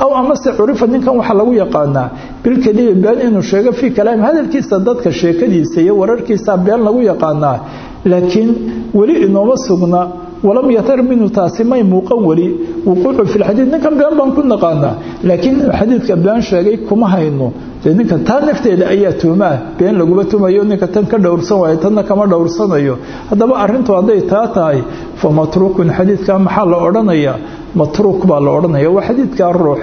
Aw amase curifa ninkan waxaa lagu yaqaanaa bilkadibi been inuu sheego fii kalaam hadalkiisa dadka sheekadiisa iyo wararkiisa been lagu yaqaanaa. Laakiin weli inooma sugna walam yatar minhu taasi may muuqan weli. Wuquucu fi lxadiid ninkan been baan ku naqaanaa. Laakiin xadiidka been sheegay kuma hayno. Dee ninka taa nafteeda ayaa tuumaah been laguma tumayo ninka tan ka dhowrsan waayo tanna kama dhowrsanayo. Haddaba arrintu hadday taa tahay fa matruukun xadiidka maxaa la odhanayaa matruuk baa la odhanaya. Waa xadiidkaa ruux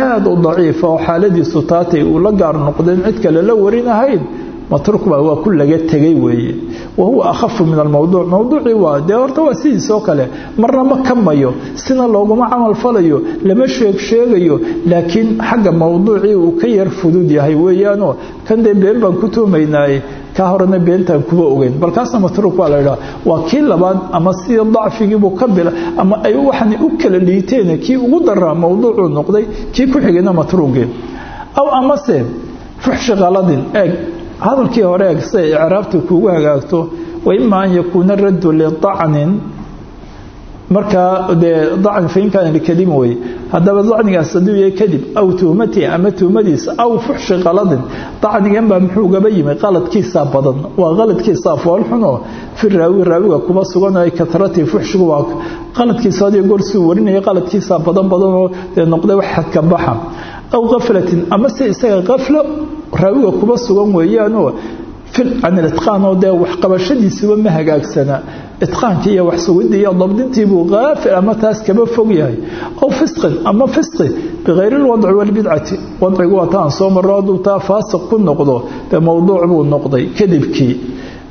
aada u daciifa oo xaaladiisu taatay uu la gaar noqdeen cid kale la warinahayn matruuk baa waa ku laga tegay weeye. Wa huwa akhafu min almowduuc mowduucii waa dee horta waa sidiisoo kale. Marna ma kamayo sina looguma camal falayo lama sheeg sheegayo laakiin xagga mowduucii uu ka yar fudud yahay weeyaanoo kan dee been baan ku tuumaynaaye kaa horena beentaan kuba ogeyn. Balkaasna matruuk waa la idhaha waa kii labaad ama sidii dacfigiibuu ka bila ama ay waxan u kala liiteen kii ugu daraa mowduucuu noqday kii ku xigayna matruuge aw amase fuxshi qaladin eeg hadalkii hore eeg siday icraabta kuugu hagaagto wa ima an yakuuna raddu lidacnin markaa dee dacn fain kaana likadima wey haddaba dacnigaas hadduu yahay kadib aw tuhmatii ama tuhmadiisa aw fuxshi qaladin dacnigan baa muxuu gaba yimi qaladkiisaa badan. Waa qaladkiisaa foolxunoo fi raawi raawiga kuma suganayo katratii fuxshigu waa qaladkiisa hadiyo goor suu warinaya qaladkiisaa badan badanoo dee noqday wax xadka baxa aw kaflatin ama se isaga kaflo raawiga kuba sugan weeyaanoo can ilitqaan oo dee waxqabashadiisiba ma hagaagsana itqaankii iyo waxsugidii iyo dabdintiibuu kaafil ama taas kaba fog yahay aw fisqin ama fisqi bikayri lwadci walbidcati wadcigu waa soo marro hadduu taa faasiq ku noqdo dee mowduuc buu noqday kadibkii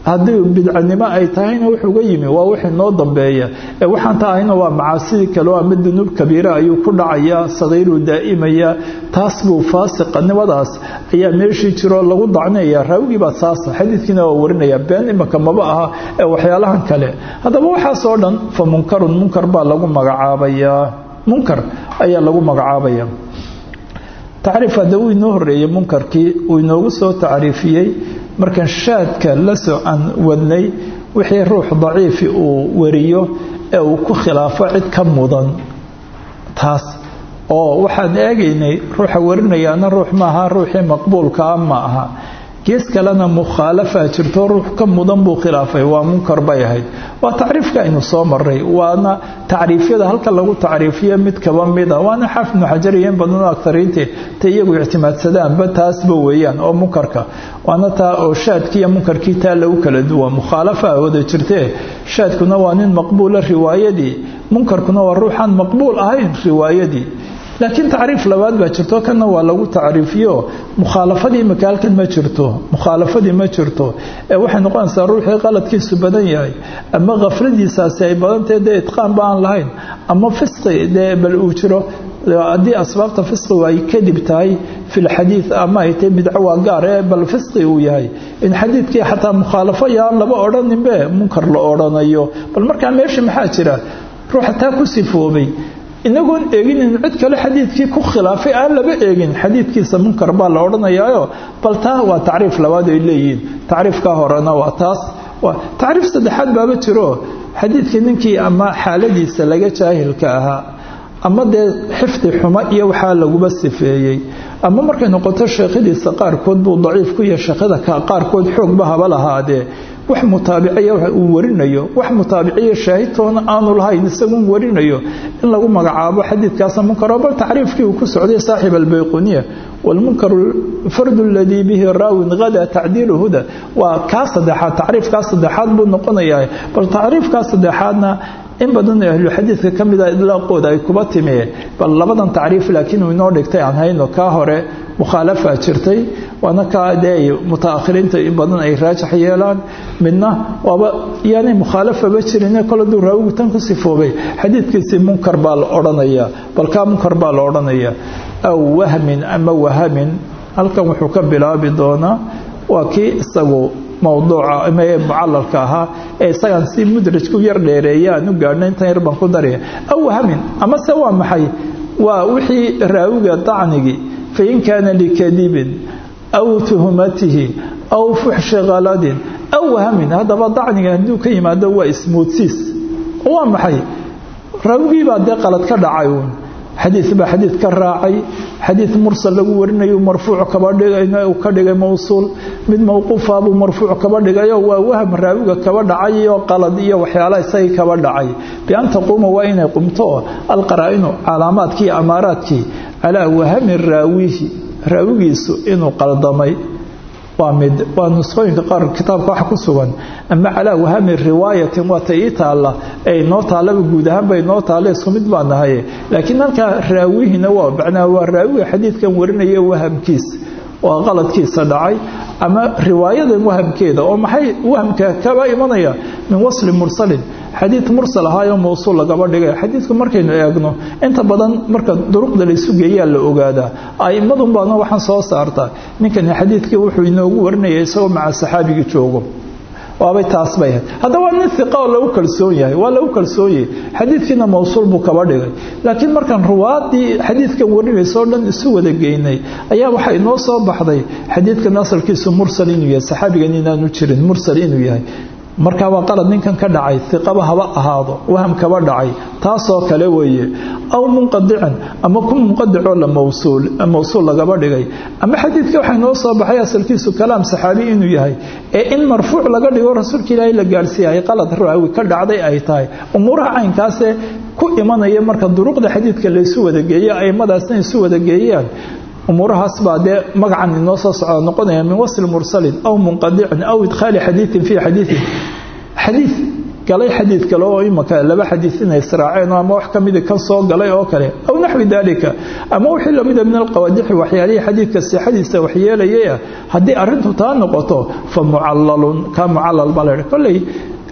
haddii bidcanimo ay tahayna wuxuuga yimi waa wixii noo dambeeya. Ee waxaan tahayna waa macaasidii kaleo ama dunuub kabiira ayuu ku dhacayaa sagiiruu daa'imaya. Taas buu faasiqanimadaas ayaa meeshii jiroo lagu dacnaya raawigii baa saasa xadiidkiina waa warinaya. Been imaka maba aha ee waxyaalahan kale. Haddaba waxaasoo dhan fa munkarun munkar baa lagu magacaabayaa munkar ayaa lagu magacaabaya. Tacriif hadda uu inoo horeeyey munkarkii uu inoogu soo tacriifiyey markan shaadka la soo aan wadnay wixii ruux daciifi uu wariyo ee uu ku khilaafo cid ka mudan. Taas oo waxaan eegaynay ruuxa warinayaana ruux maaha ruuxii maqbuulkaa ma aha gees kalena mukhaalafaa jirto ruux ka mudan buu khilaafay waa munkar bay ahayd. Waa tacriifka aynu soo maray waana tacriifyada halka lagu tacriifiyo mid kaba mida waana xaafid ibnu xajar iyo in badanoo agtariintii ta iyagu ictimaadsadaanba taasba weeyaan oo munkarka. Waana taa oo shaadkii iyo munkarkii taa lagu kala duwan. Mukhaalafa wada jirtee shaadkuna waa nin maqbuula riwaayadii. Munkarkuna waa ruuxaan maqbuul ahayn riwaayadii laakiin tacriif labaad baa jirto kanna waa lagu tacriifiyo. Mukhaalafadii makaalkan ma jirto mukhaalafadii ma jirto. Ee waxay noqonaysaa ruuxii qaladkiisu badan yahay. Ama khafladiisaasi ay badantahe dee itqaanba aan lahayn. Ama fisqi dee bal uu jiro. Haddii asbaabta fisqigu ay kadib tahay fi lxadiid ama ay tahay bidco waa gaar ee bal fisqi uu yahay. In xadiidkii xataa mukhaalafo yaan laba odhaninbe munkar la odhanayo. Bal markaa meesha maxaa jira? Ruuxa taa ku sifoobay inagoon eeginin cid kale xadiidkii ku khilaafay aan laba eegin. Xadiidkiisa munkar baa la odhanayaayo bal taa waa tacriif labaad ay leeyihiin. Tacriifkaa horena waa taas. Tacriif saddexaad baaba jiro xadiidkii ninkii ama xaaladiisa laga jaahilka ahaa ama dee xifdi xumo iyo waxaa laguba sifeeyey. Ama markay noqoto sheekhadiisa qaarkood buu daciif ku yahay sheekhada qaarkood xoogba haba lahaadee. Wax mutaabiciya uu warinayo. Wax mutaabiciya shaahidtoona aanu lahayn isagun warinayo. In lagu magacaabo xadiidkaasa munkaro bal tacriifkii uu ku socday saaxib albayquniya. Walmunkaru fardu aladii bihi raawin hada tacdiilu huda. Waa kaa saddexaad tacriifkaa saddexaad buu noqonayaa. Bal tacriifkaa saddexaadna in badan ahluxadiidka ka mida idlaaqooda ay kuba timee bal labadan tacriif laakiin uu inoo dhigtay aan hayno kaa hore mukhaalafa jirtay waana kaa dee mutaakhiriinta in badan ay raajax yeelaan. Midna waaba yaanay mukhaalafaba jirine kol hadduu raawigu tan ku sifoobay xadiidkiisii munkar baa la odhanayaa bal kaa munkar baa la odhanayaa aw wahmin ama wahamin halkan wuxuu ka bilaabi doonaa waa kii isagu ee mucalalka ahaa ee isagaan si mudrajku yar dheereeya aan u gaadhna intan yar baan ku daraya. Aw wahamin amase waa maxay? Waa wixii raawiga dacnigii fain kaana likadibin aw tuhumatihi aw fuxshi khaladin aw wahamin haddaba dacniga hadduu ka yimaado waa ismoodsiis. Waa maxay? Raawigiibaa dee qalad ka dhacay uun xadiid baa xadiid ka raacay. Xadiid mursal lagu warinayo marfuuc kaba dhigay uu ka dhigay mawsuul. Mid mawquufa buu marfuuc kaba dhigayo waa waham raawiga kaba dhacay iyo qalad iyo waxyaalaha isagii kaba dhacay. Bian taquuma waa inay qumto alqaraa'inu calaamaadkii amaaraadkii calaa wahami raawihi raawigiisu inuu qaldamay waa mid waa nusqooyinka qaar kitaabka waxa ku sugan. Ama calaa wahami riwaayatin waata ii taalla ee inoo taallaba guud ahaanba inoo taalla isku mid baa nahay. Laakiin halkaa raawihina waa macnaa waa raawiga xadiidkan warinaya wahamkiisa waa qaladkiisa dhacay ama riwaayadan wahamkeeda oo maxay wahamka kaba imanaya? Min wasli mursalin. Xadiid mursal ahaayoo mawsuul lagaba dhigay xadiidku markaynu eegno inta badan marka duruqda laysu geeyaa la ogaadaa a'immadun baana waxaan soo saartaa. Ninkani xadiidkii wuxuu inoogu warinaya isagoo maca saxaabigii joogo waabay taas bay ahayd. Haddaba waa nin iqa oo lagu kalsoon yahay waa lagu kalsoon yahay. Xadiidkiina mawsuul buu kaba dhigay. Laakiin markaan ruwaadii xadiidkan oo dhan isu wada geynay ayaa waxaa inoo soo baxday xadiidkan asalkiisu mursal inuu yahay saxaabigan inaanu jirin mursal inuu yahay markaa waa qalad ninkan ka dhacay iqaba haba ahaado waham kaba dhacay taasoo kale weeye aw munqadican ama ku munqadicoo mawsuul lagaba dhigay. Ama xadiidka waxaa inoo soo baxay asalkiisu kalaam saxaabi inuu yahay ee in marfuuc laga dhigo rasuulka ilaahay la gaarsiiyahay qalad raawi ka dhacday ay tahay. Umuuraha caynkaasee ku imanaya marka duruqda xadiidka laysu wadageeyo aimadaasna isu wadageeyaan umuurahaas baa dee magacan inoo soo socda noqonaya min wasli mursalin aw munqadicin aw idkhaali xadiiin fii xadiiin xadiid galay xadiid kale oo imaka laba xadiid inay israaceen ama wax ka mida kan soo galay oo kale aw naxwi dalika ama wixii lamida min alqawaadixi waxyaalihii xadiidka sixadiisa waxyeelayaya haddii arrintu taa noqoto fa mucalalun ka mucalal baa laydha kolley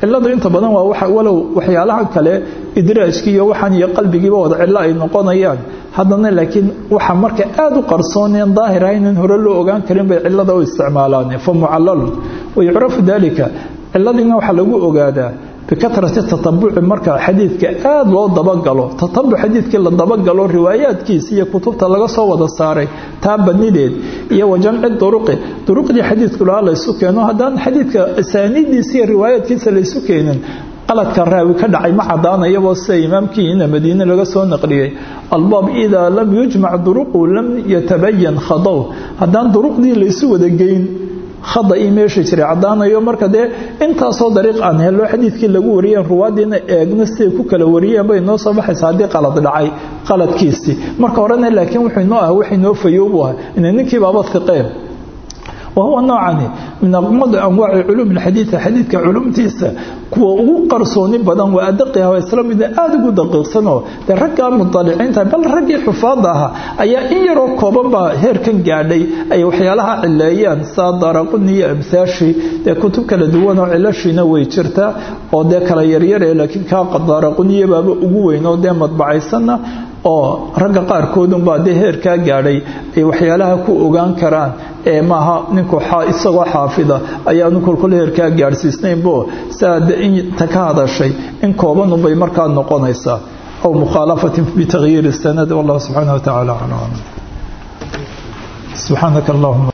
ciladu inta badan waa walow waxyaalaha kale idraajkii iyo waxaan iyo qalbigiiba wada cillo ay noqonayaan. Haddana laakiin waxa marka aada u qarsooneen daahir ahayn in hore loo ogaan karin bay cilada u isticmaalaan. Fa mucalalun wayucrafu dalika ciladiina waxaa lagu ogaadaa bikatrati tatabuci marka xadiidka aada loo dabagalo tatabuc xadiidkii la dabagalo riwaayaadkiisa iyo kutubta laga soo wada saaray taa banideed iyo wa jamci duruqi duruqdii xadiidku lahaa laysu keeno haddaan xadiidka asaaniidiisa iyo riwaayaadkiisa laysu keenin qaladka raawi ka dhacay ma cadaanayaboo sida imaamkiina madiine laga soo naqliyey albaab idaa lam yujmac duruqu lam yatabayan khadow haddaan duruqdii laysu wada geyn khada ii meesha jiray caddaanayo marka dee intaasoo dariiq aan hello xadiidkii lagu wariyeen ruwaaddiina eegno siday ku kala wariyeen bay noo soo baxaysa haddii qalad dhacay qaladkiisii. Marka horena laakiin wuxuu inoo ah wax inoo fayoobu ah ina ninkii baaba hiqeen wahuwa noocani min anwaaci culuum alxadiida xadiidka culumtiisa kuwa ugu qarsooni badan waa adaqiha waa isla mida aada ugu daqiiqsanoo dee raggaa mudaliciinta bal raggii xufaadda ahaa ayaa in yaroo kooban baa heerkan gaadhay ay waxyaalaha cileeyaan saa daraquni iyo amhaashii dee kutub kala duwan oo cilashiina way jirtaa oo dee kala yaryare laakiin kaa daraquniya baaba ugu weyn oo dee madbacaysanna oo ragga qaarkoodunbaa dee heerkaa gaadhay ay waxyaalaha ku ogaan karaan ee maaha ninku isagoo xaafida ayaanu kolkol heerkaa gaadhsiisnaynbo saa inta ka hadashay in koobanunbay markaa noqonaysaa aw mukhaalafatin bitagyiiri sanad wallahu subxaana wa tacaala aclam. Subxaanaka